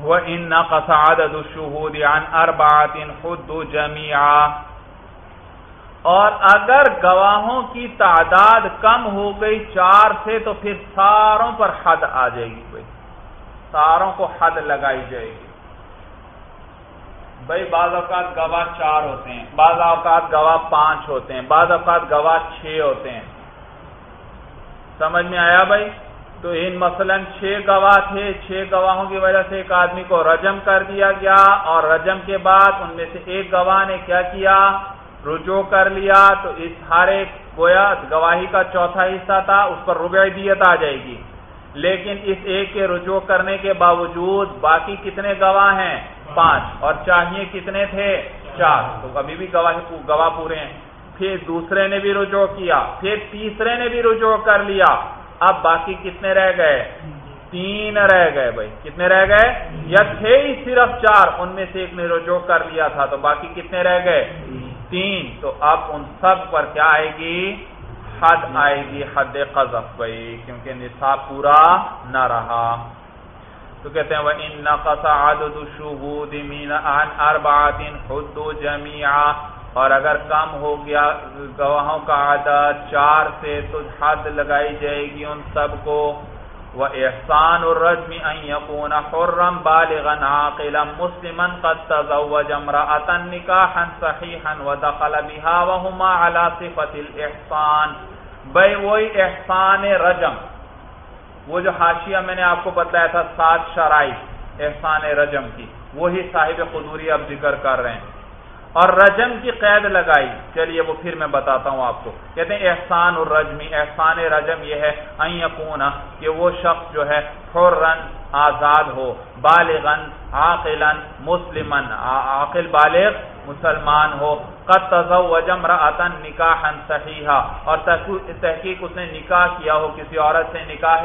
وہ ان نقصاد الشہود عن اربعات خود جميعا۔ اور اگر گواہوں کی تعداد کم ہو گئی چار سے تو پھر ساروں پر حد آ جائے گی بھائی۔ ساروں کو حد لگائی جائے گی۔ بھائی، بعض اوقات گواہ چار ہوتے ہیں، بعض اوقات گواہ پانچ ہوتے ہیں، بعض اوقات گواہ چھ ہوتے ہیں۔ سمجھ میں آیا بھائی؟ تو ان مثلا چھ گواہ تھے، چھ گواہوں کی وجہ سے ایک آدمی کو رجم کر دیا گیا اور رجم کے بعد ان میں سے ایک گواہ نے کیا کیا؟ رجوع کر لیا تو اس ہر ایک گویا گواہی کا چوتھا حصہ تھا، اس پر ربع دیت آ جائے گی۔ لیکن اس ایک کے رجوع کرنے کے باوجود باقی کتنے گواہ ہیں؟ پانچ۔ اور چاہیے کتنے تھے؟ چار۔ تو ابھی بھی گواہ گواہ پورے ہیں۔ پھر دوسرے نے بھی رجوع کیا، پھر تیسرے نے بھی رجوع کر لیا۔ اب باقی کتنے رہ گئے؟ تین رہ گئے بھائی۔ کتنے رہ گئے؟ یا تھے ہی صرف چار، ان میں سے ایک نے رجوع کر لیا تھا تو باقی کتنے رہ گئے؟ تین، تو اب ان سب پر کیا آئے گی؟ حد آئے گی، حد قذف بھائی، کیونکہ نصاب پورا نہ رہا۔ تو کہتے ہیں وہ ان نقص عدد الشہود من عن اربعات حد جميعا۔ اور اگر کم ہو گیا، گواہوں کا عدد چار سے تو حد لگائی جائے گی ان سب کو۔ وہ احسان الرجم ان يكون حرا بالغا عاقلا مسلما قد تزوج امرأة نكاحا صحيحا ودخل بها وهما على صفة الاحسان بھائی، وہی احسان رجم. وہ جو حاشیہ میں نے آپ کو بتایا تھا، سات شرائط احسان رجم کی. وہی صاحب قدوری اب ذکر کر رہے ہیں. اور رجم کی قید لگائی۔ چلیے وہ پھر میں بتاتا ہوں آپ کو۔ کہتے ہیں احسان الرجمی احسان رجم یہ ہے این کہ وہ شخص جو ہے حرن آزاد ہو۔ بالغن عاقلن مسلمن عاقل بالغ، مسلمان ہو۔ قد تزوج امرأة نکاحا صحیحا اور تحقیق اس نے نکاح کیا ہو۔ کسی عورت سے نکاح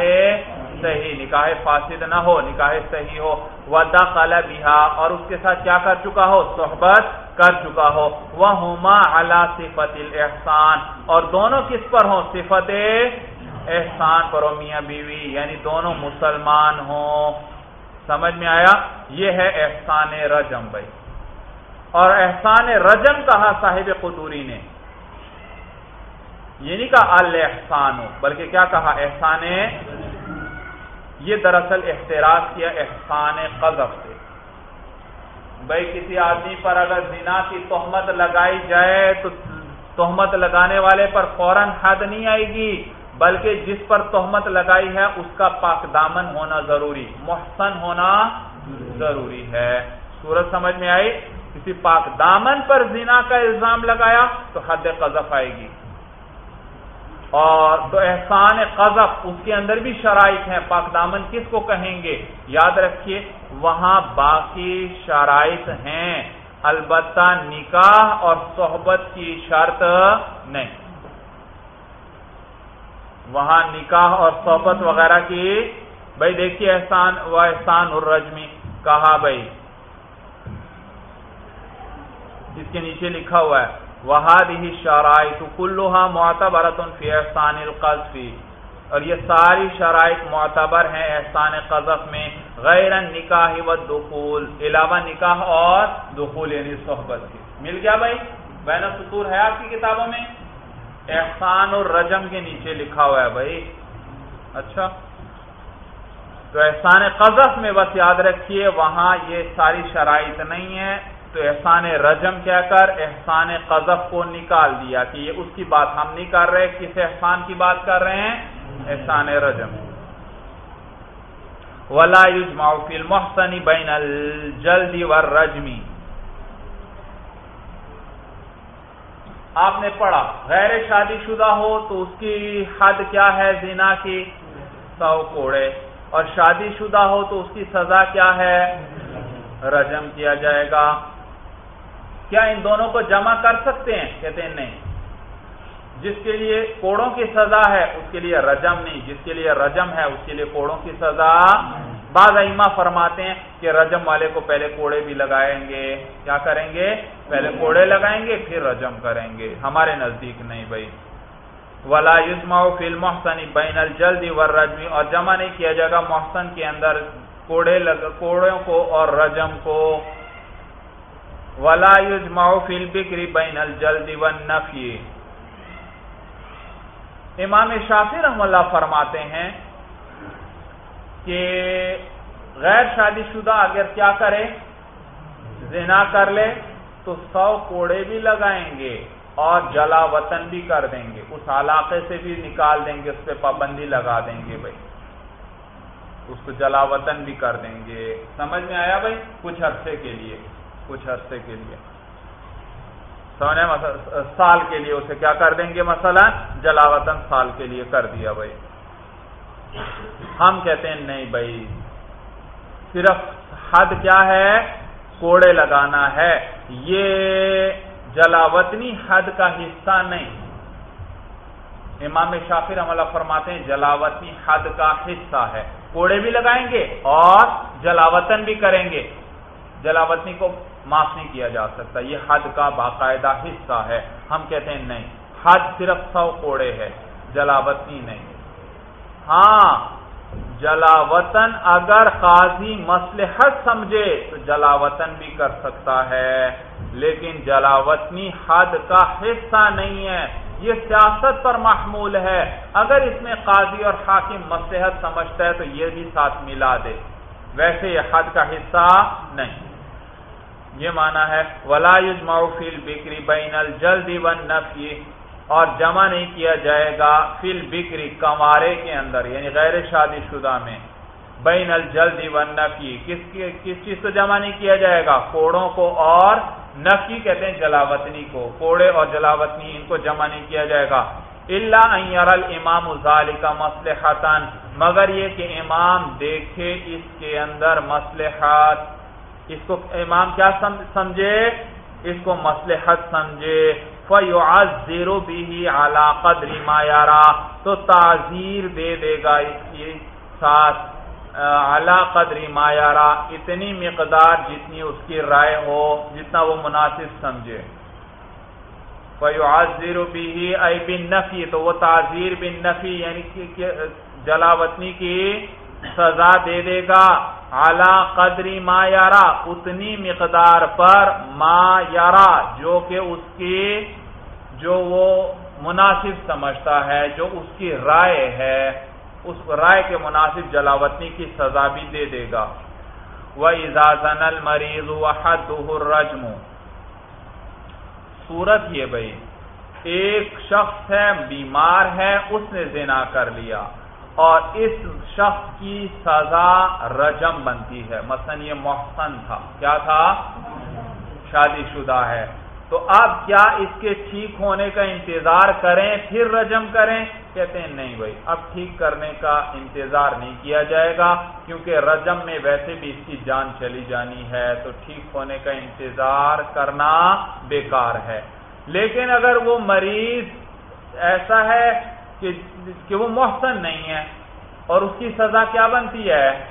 صحیح، نکاح فاسد نہ ہو، نکاح صحیح ہو۔ ودخل بها اور اس کے ساتھ کیا کر چکا ہو؟ صحبت کر چکا ہو۔ وہما علی صفت الاحسان اور دونوں کس پر ہوں؟ صفت احسان پر ہو میاں بیوی یعنی دونوں مسلمان ہوں۔ سمجھ میں آیا؟ یہ ہے احسان رجم بھائی۔ اور احسان رجم کہا صاحب قطوری نے۔ یہ نہیں کہا الحسان ہو بلکہ کیا کہا؟ احسان، یہ دراصل احتراج کیا احسان قذف سے۔ بھائی، کسی آدمی پر اگر زنا کی تہمت لگائی جائے تو تہمت لگانے والے پر فوراً حد نہیں آئے گی۔ بلکہ جس پر تہمت لگائی ہے، اس کا پاک دامن ہونا ضروری، محسن ہونا ضروری ہے۔ سورج سمجھ میں آئی؟ کسی پاک دامن پر زنا کا الزام لگایا تو حد قذف آئے گی۔ اور تو احسان قذف، اس کے اندر بھی شرائط ہیں۔ پاک دامن کس کو کہیں گے؟ یاد رکھیے، وہاں باقی شرائط ہیں۔ البتہ نکاح اور صحبت کی شرط نہیں۔ وہاں نکاح اور صحبت وغیرہ کی، بھائی دیکھیے احسان، و احسان الرجمی، کہا بھائی۔ اس کے نیچے لکھا ہوا ہے وہاد ہی شرائط کلوہا معتبرت فی احسان القذف۔ اور یہ ساری شرائط معتبر ہیں احسان قذف میں، غیر نکاح و دخول علاوہ نکاح اور دخول یعنی صحبت کی مل گیا بھائی؟ بین سطور ہے آپ کی کتابوں میں؟ احسان اور رجم کے نیچے لکھا ہوا ہے بھائی۔ اچھا۔ تو احسان قذف میں بس یاد رکھیے، وہاں یہ ساری شرائط نہیں ہے تو احسان رجم کیا کر، احسان قذف کو نکال دیا کہ یہ اس کی بات ہم نہیں کر رہے، کس احسان کی بات کر رہے ہیں؟ احسان رجم۔ ولا يجمع في المحسن بين الجلد والرجم۔ آپ نے پڑھا۔ غیر شادی شدہ ہو تو اس کی حد کیا ہے؟ زنا کی سو کوڑے۔ اور شادی شدہ ہو تو اس کی سزا کیا ہے؟ رجم کیا جائے گا۔ کیا ان دونوں کو جمع کر سکتے ہیں؟ کہتے ہیں نہیں۔ جس کے لیے کوڑوں کی سزا ہے، اس کے لیے رجم نہیں۔ جس کے لیے رجم ہے، اس کے لیے کوڑوں کی سزا۔ بعض ایما فرماتے ہیں کہ رجم والے کو پہلے کوڑے بھی لگائیں گے، کیا کریں گے؟ پہلے کوڑے لگائیں گے، پھر رجم کریں گے۔ ہمارے نزدیک نہیں بھائی۔ ولا یوزما فل محسن بین الجلدی ور رجمی اور جمع نہیں کیا جائے گا محسن کے اندر کوڑے لگ، کوڑوں کو اور رجم کو۔ ولا یوزما فل بکری بین الجلدی و نفی امام شافی رحم اللہ فرماتے ہیں کہ غیر شادی شدہ اگر کیا کرے زنا کر لے تو سو کوڑے بھی لگائیں گے اور جلا وطن بھی کر دیں گے۔ اس علاقے سے بھی نکال دیں گے، اس پہ پابندی لگا دیں گے بھائی۔ اس کو جلا وطن بھی کر دیں گے۔ سمجھ میں آیا بھائی؟ کچھ عرصے کے لیے۔ کچھ عرصے کے لیے۔ سونے سال کے لیے اسے کیا کر دیں گے؟ مسئلہ جلا وطن سال کے لیے کر دیا بھائی۔ ہم کہتے ہیں نہیں بھائی صرف حد کیا ہے؟ کوڑے لگانا ہے۔ یہ جلاوطنی حد کا حصہ نہیں۔ امام شافر عملہ فرماتے ہیں، جلاوطنی حد کا حصہ ہے۔ کوڑے بھی لگائیں گے اور جلاوطن بھی کریں گے۔ جلاوطنی کو معاف نہیں کیا جا سکتا۔ یہ حد کا باقاعدہ حصہ ہے۔ ہم کہتے ہیں نہیں، حد صرف سو کوڑے ہے جلاوطنی نہیں۔ ہاں جلاوطن اگر قاضی مسلحت سمجھے تو جلاوطن بھی کر سکتا ہے۔ لیکن جلاوطنی حد کا حصہ نہیں ہے۔ یہ سیاست پر محمول ہے۔ اگر اس میں قاضی اور حاکم مسلحت سمجھتا ہے تو یہ بھی ساتھ ملا دے۔ ویسے یہ حد کا حصہ نہیں۔ یہ مانا ہے، ولا فی البکری بین الجلدی ون نفی اور جمع نہیں کیا جائے گا فل بکری کمارے کے اندر یعنی غیر شادی شدہ میں، بین الجلدی ون نفی۔ کس کس چیز کو جمع نہیں کیا جائے گا؟ کوڑوں کو اور نفی کہتے ہیں جلاوطنی کو۔ کوڑے اور جلاوطنی ان کو جمع نہیں کیا جائے گا۔ اللہ امام ازال کا مسلح مگر یہ کہ امام دیکھے اس کے اندر مسلحات اس کو امام کیا سمجھے؟ اس کو مسلحت سمجھے۔ فیعذر بھی علا قدر ما یارا تو تعزیر دے دے گا اس کے ساتھ علا قدر ما یارا اتنی مقدار جتنی اس کی رائے ہو، جتنا وہ مناسب سمجھے۔ فیعذر بھی ای بن نفی، تو وہ تعزیر بن نفی یعنی جلاوطنی کی سزا دے دے گا۔ اعلی قدری ما یارا، اتنی مقدار پر ما یارا، جو کہ اس کی، جو وہ مناسب سمجھتا ہے، جو اس کی رائے ہے، اس رائے کے مناسب جلاوطنی کی سزا بھی دے دے گا۔ وہ اجازن المریض وحد رجم صورت یہ بھائی، ایک شخص ہے، بیمار ہے، اس نے زنا کر لیا۔ اور اس شخص کی سزا رجم بنتی ہے۔ مثلا یہ محسن تھا۔ کیا تھا؟ شادی شدہ ہے۔ تو اب کیا اس کے ٹھیک ہونے کا انتظار کریں، پھر رجم کریں؟ کہتے ہیں نہیں بھائی، اب ٹھیک کرنے کا انتظار نہیں کیا جائے گا، کیونکہ رجم میں ویسے بھی اس کی جان چلی جانی ہے۔ تو ٹھیک ہونے کا انتظار کرنا بیکار ہے۔ لیکن اگر وہ مریض ایسا ہے کہ وہ محسن نہیں ہے اور اس کی سزا کیا بنتی ہے؟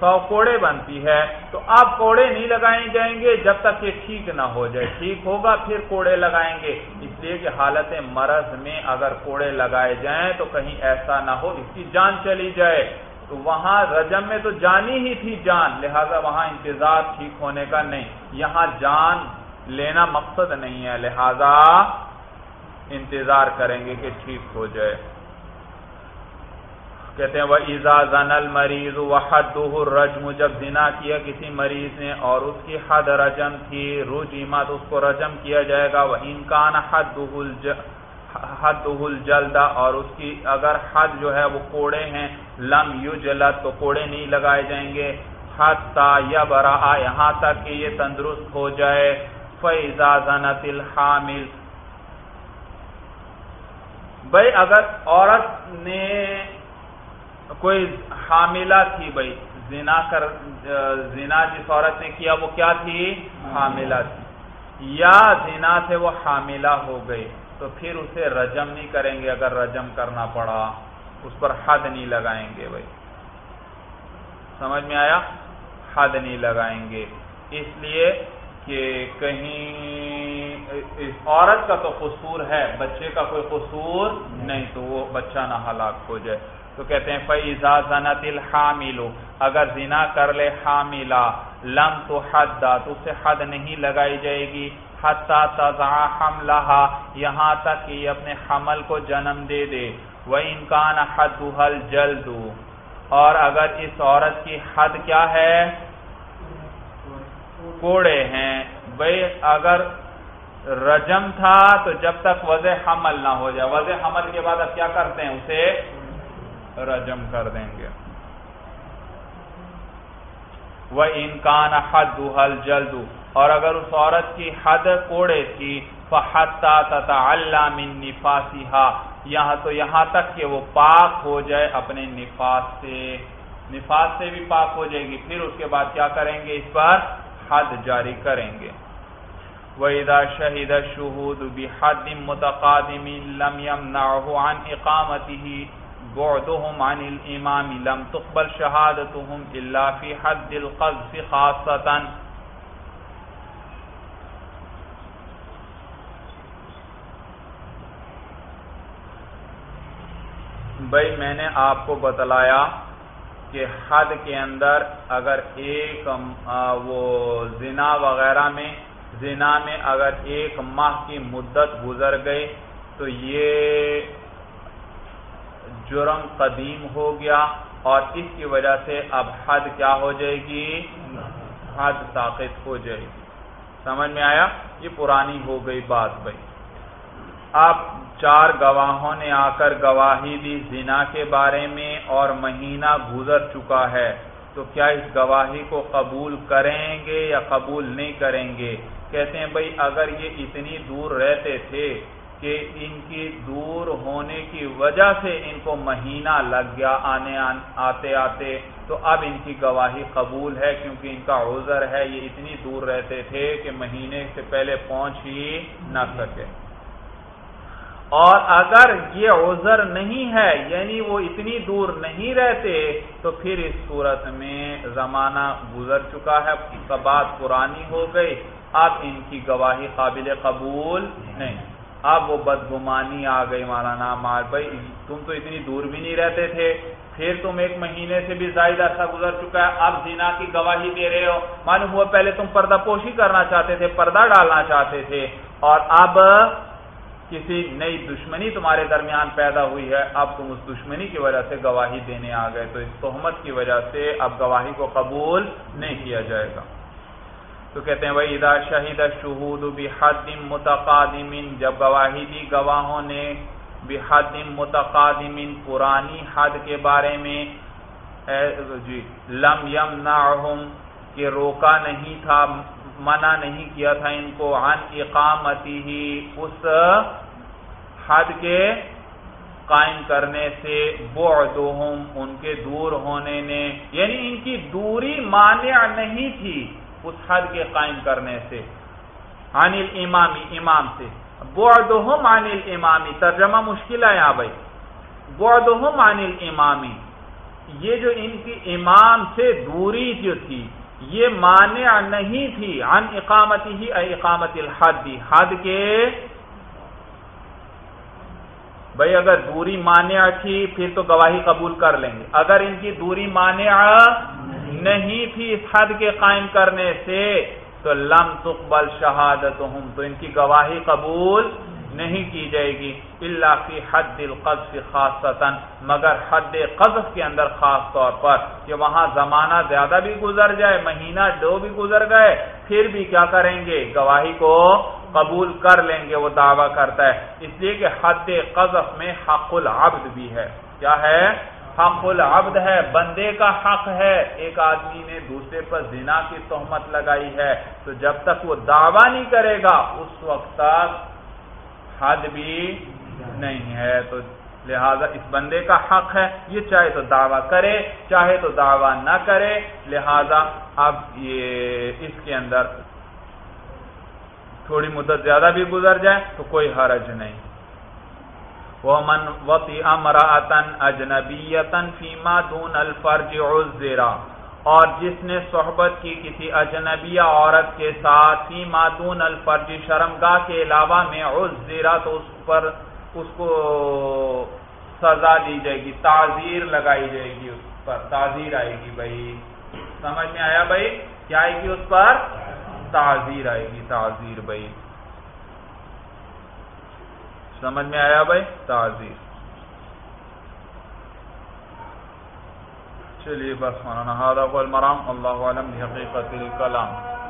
سو کوڑے بنتی ہے۔ تو آپ کوڑے نہیں لگائے جائیں گے جب تک یہ ٹھیک نہ ہو جائے۔ ٹھیک ہوگا پھر کوڑے لگائیں گے۔ اس لیے کہ حالت مرض میں اگر کوڑے لگائے جائیں تو کہیں ایسا نہ ہو، اس کی جان چلی جائے۔ تو وہاں رجم میں تو جانی ہی تھی جان، لہذا وہاں انتظار ٹھیک ہونے کا نہیں۔ یہاں جان لینا مقصد نہیں ہے، لہذا انتظار کریں گے کہ ٹھیک ہو جائے۔ کہتے ہیں وہ ایزا زنل مریض و حد رجم جب زنا کیا کسی مریض نے اور اس کی حد رجم تھی روج اس کو رجم کیا جائے گا وہ انکان حد حد الجلدا اور اس کی اگر حد جو ہے وہ کوڑے ہیں، لم یو جلد تو کوڑے نہیں لگائے جائیں گے۔ حتی یا برا یہاں تک کہ یہ تندرست ہو جائے۔ فیضا زنت الحامل بھائی اگر عورت نے کوئی حاملہ تھی بھائی زنا کر زنا جس عورت نے کیا وہ کیا تھی؟ حاملہ۔ تھی۔ یا زنا سے وہ حاملہ ہو گئی تو پھر اسے رجم نہیں کریں گے۔ اگر رجم کرنا پڑا اس پر حد نہیں لگائیں گے بھائی۔ سمجھ میں آیا؟ حد نہیں لگائیں گے۔ اس لیے کہ کہیں اس عورت کا تو قصور ہے، بچے کا کوئی قصور نہیں، تو وہ بچہ نہ ہلاک ہو جائے۔ تو کہتے ہیں فیضا زنت الحامل، اگر زنا کر لے حاملہ، لم تو حد تو اسے حد نہیں لگائی جائے گی۔ حتی تضع حملہ یہاں تک کہ یہ اپنے حمل کو جنم دے دے۔ وہ انکان حد حل جلد اور اگر اس عورت کی حد کیا ہے؟ کوڑے ہیں۔ بھائی اگر رجم تھا تو جب تک وضع حمل نہ ہو جائے۔ وضع حمل کے بعد اب کیا کرتے ہیں؟ اسے رجم کر دیں گے۔ وہ انکان حد حل جلد اور اگر اس عورت کی حد کوڑے تھی فحتا تتا من نفاسیہا یہاں تو یہاں تک کہ وہ پاک ہو جائے اپنے نفاس سے۔ نفاس سے بھی پاک ہو جائے گی۔ پھر اس کے بعد کیا کریں گے؟ اس پر حد جاری کریں گے۔ وَإِذَا شَهِدَ الشُّهُودُ بِحَدٍ مُتَقَادِمٍ لَمْ يَمْنَعْهُ عَنْ إِقَامَتِهِ، بُعْدُهُمْ عَنِ الْإِمَامِ لَمْ تُقْبَلْ شَهَادَتُهُمْ إِلَّا فِي حَدِّ الْقَذْفِ خَاصَّةً۔ بھائی، میں نے آپ کو بتلایا کہ حد کے اندر اگر ایک وہ زنا وغیرہ میں، زنا میں اگر ایک ماہ کی مدت گزر گئی تو یہ جرم قدیم ہو گیا اور اس کی وجہ سے اب حد کیا ہو جائے گی؟ حد طاقت ہو جائے گی۔ سمجھ میں آیا؟ یہ پرانی ہو گئی بات بھائی۔ اب چار گواہوں نے آ کر گواہی دی زنا کے بارے میں اور مہینہ گزر چکا ہے۔ تو کیا اس گواہی کو قبول کریں گے یا قبول نہیں کریں گے؟ کہتے ہیں، بھائی، اگر یہ اتنی دور رہتے تھے کہ ان کی دور ہونے کی وجہ سے ان کو مہینہ لگ گیا آنے آتے آتے، تو اب ان کی گواہی قبول ہے کیونکہ ان کا عذر ہے۔ یہ اتنی دور رہتے تھے کہ مہینے سے پہلے پہنچ ہی نہ سکے۔ اور اگر یہ عذر نہیں ہے یعنی وہ اتنی دور نہیں رہتے، تو پھر اس صورت میں زمانہ گزر چکا ہے بات پرانی ہو گئی۔ اب ان کی گواہی قابل قبول نہیں۔ اب وہ بدگمانی آ گئی، مولانا مار بھائی، تم تو اتنی دور بھی نہیں رہتے تھے۔ پھر تم ایک مہینے سے بھی زائد عرصہ گزر چکا ہے۔ اب زنا کی گواہی دے رہے ہو۔ معلوم ہوا پہلے تم پردہ پوشی کرنا چاہتے تھے، پردہ ڈالنا چاہتے تھے۔ اور اب کسی نئی دشمنی تمہارے درمیان پیدا ہوئی ہے، اب تم اس دشمنی کی وجہ سے گواہی دینے آ گئے، تو اس تہمت کی وجہ سے اب گواہی کو قبول نہیں کیا جائے گا۔ تو کہتے ہیں بھائی ادا شہید شہود بحد متقادم، جب گواہی دی گواہوں نے بحد متقادم پرانی حد کے بارے میں جی لم یم کہ روکا نہیں تھا منع نہیں کیا تھا ان کو، عن اقامتی ہی اس حد کے قائم کرنے سے، بعدہم، ان کے دور ہونے نے یعنی ان کی دوری مانع نہیں تھی اس حد کے قائم کرنے سے، عن الامامی، امام سے۔ بعدہم عن الامامی، ترجمہ مشکل ہے یہاں بھائی۔ بعدہم عن الامامی، یہ جو ان کی امام سے دوری جو تھی یہ مانع نہیں تھی، عن اقامتی ہی اقامت الحد، حد کے۔ بھائی اگر دوری مانع تھی، پھر تو گواہی قبول کر لیں گے۔ اگر ان کی دوری مانع نہیں تھی اس حد کے قائم کرنے سے، تو لم تقبل شہادت تو ان کی گواہی قبول نہیں کی جائے گی اللہ فی حد القذف خاصتا، مگر حد قذف کے اندر خاص طور پر کہ وہاں زمانہ زیادہ بھی گزر جائے، مہینہ دو بھی گزر گئے، پھر بھی کیا کریں گے؟ گواہی کو قبول کر لیں گے، وہ دعویٰ کرتا ہے۔ اس لیے کہ حد قذف میں حق العبد بھی ہے۔ کیا ہے؟ حق العبد ہے، بندے کا حق ہے۔ ایک آدمی نے دوسرے پر زنا کی تہمت لگائی ہے، تو جب تک وہ دعویٰ نہیں کرے گا، اس وقت تک حد بھی نہیں ہے، تو لہذا اس بندے کا حق ہے۔ یہ چاہے تو دعویٰ کرے، چاہے تو دعویٰ نہ کرے، لہذا اب یہ اس کے اندر تھوڑی مدت زیادہ بھی گزر جائے تو کوئی حرج نہیں۔ وہ من وطی امراطن اجنبیتن فیما دون الفرج عزرا اور جس نے صحبت کی کسی اجنبیہ عورت کے ساتھ فیما دون الفرج شرمگاہ کے علاوہ میں عزرا تو اس پر اس کو سزا دی جائے گی تعزیر لگائی جائے گی اس پر تعزیر آئے گی بھائی۔ سمجھ میں آیا بھائی؟ کیا آئے گی اس پر؟ تعزیر آئے گی تعزیر بھائی۔ سمجھ میں آیا بھائی؟ تعزیر چلیے بس مولانا المرام. اللہ علم حقیقت الکلام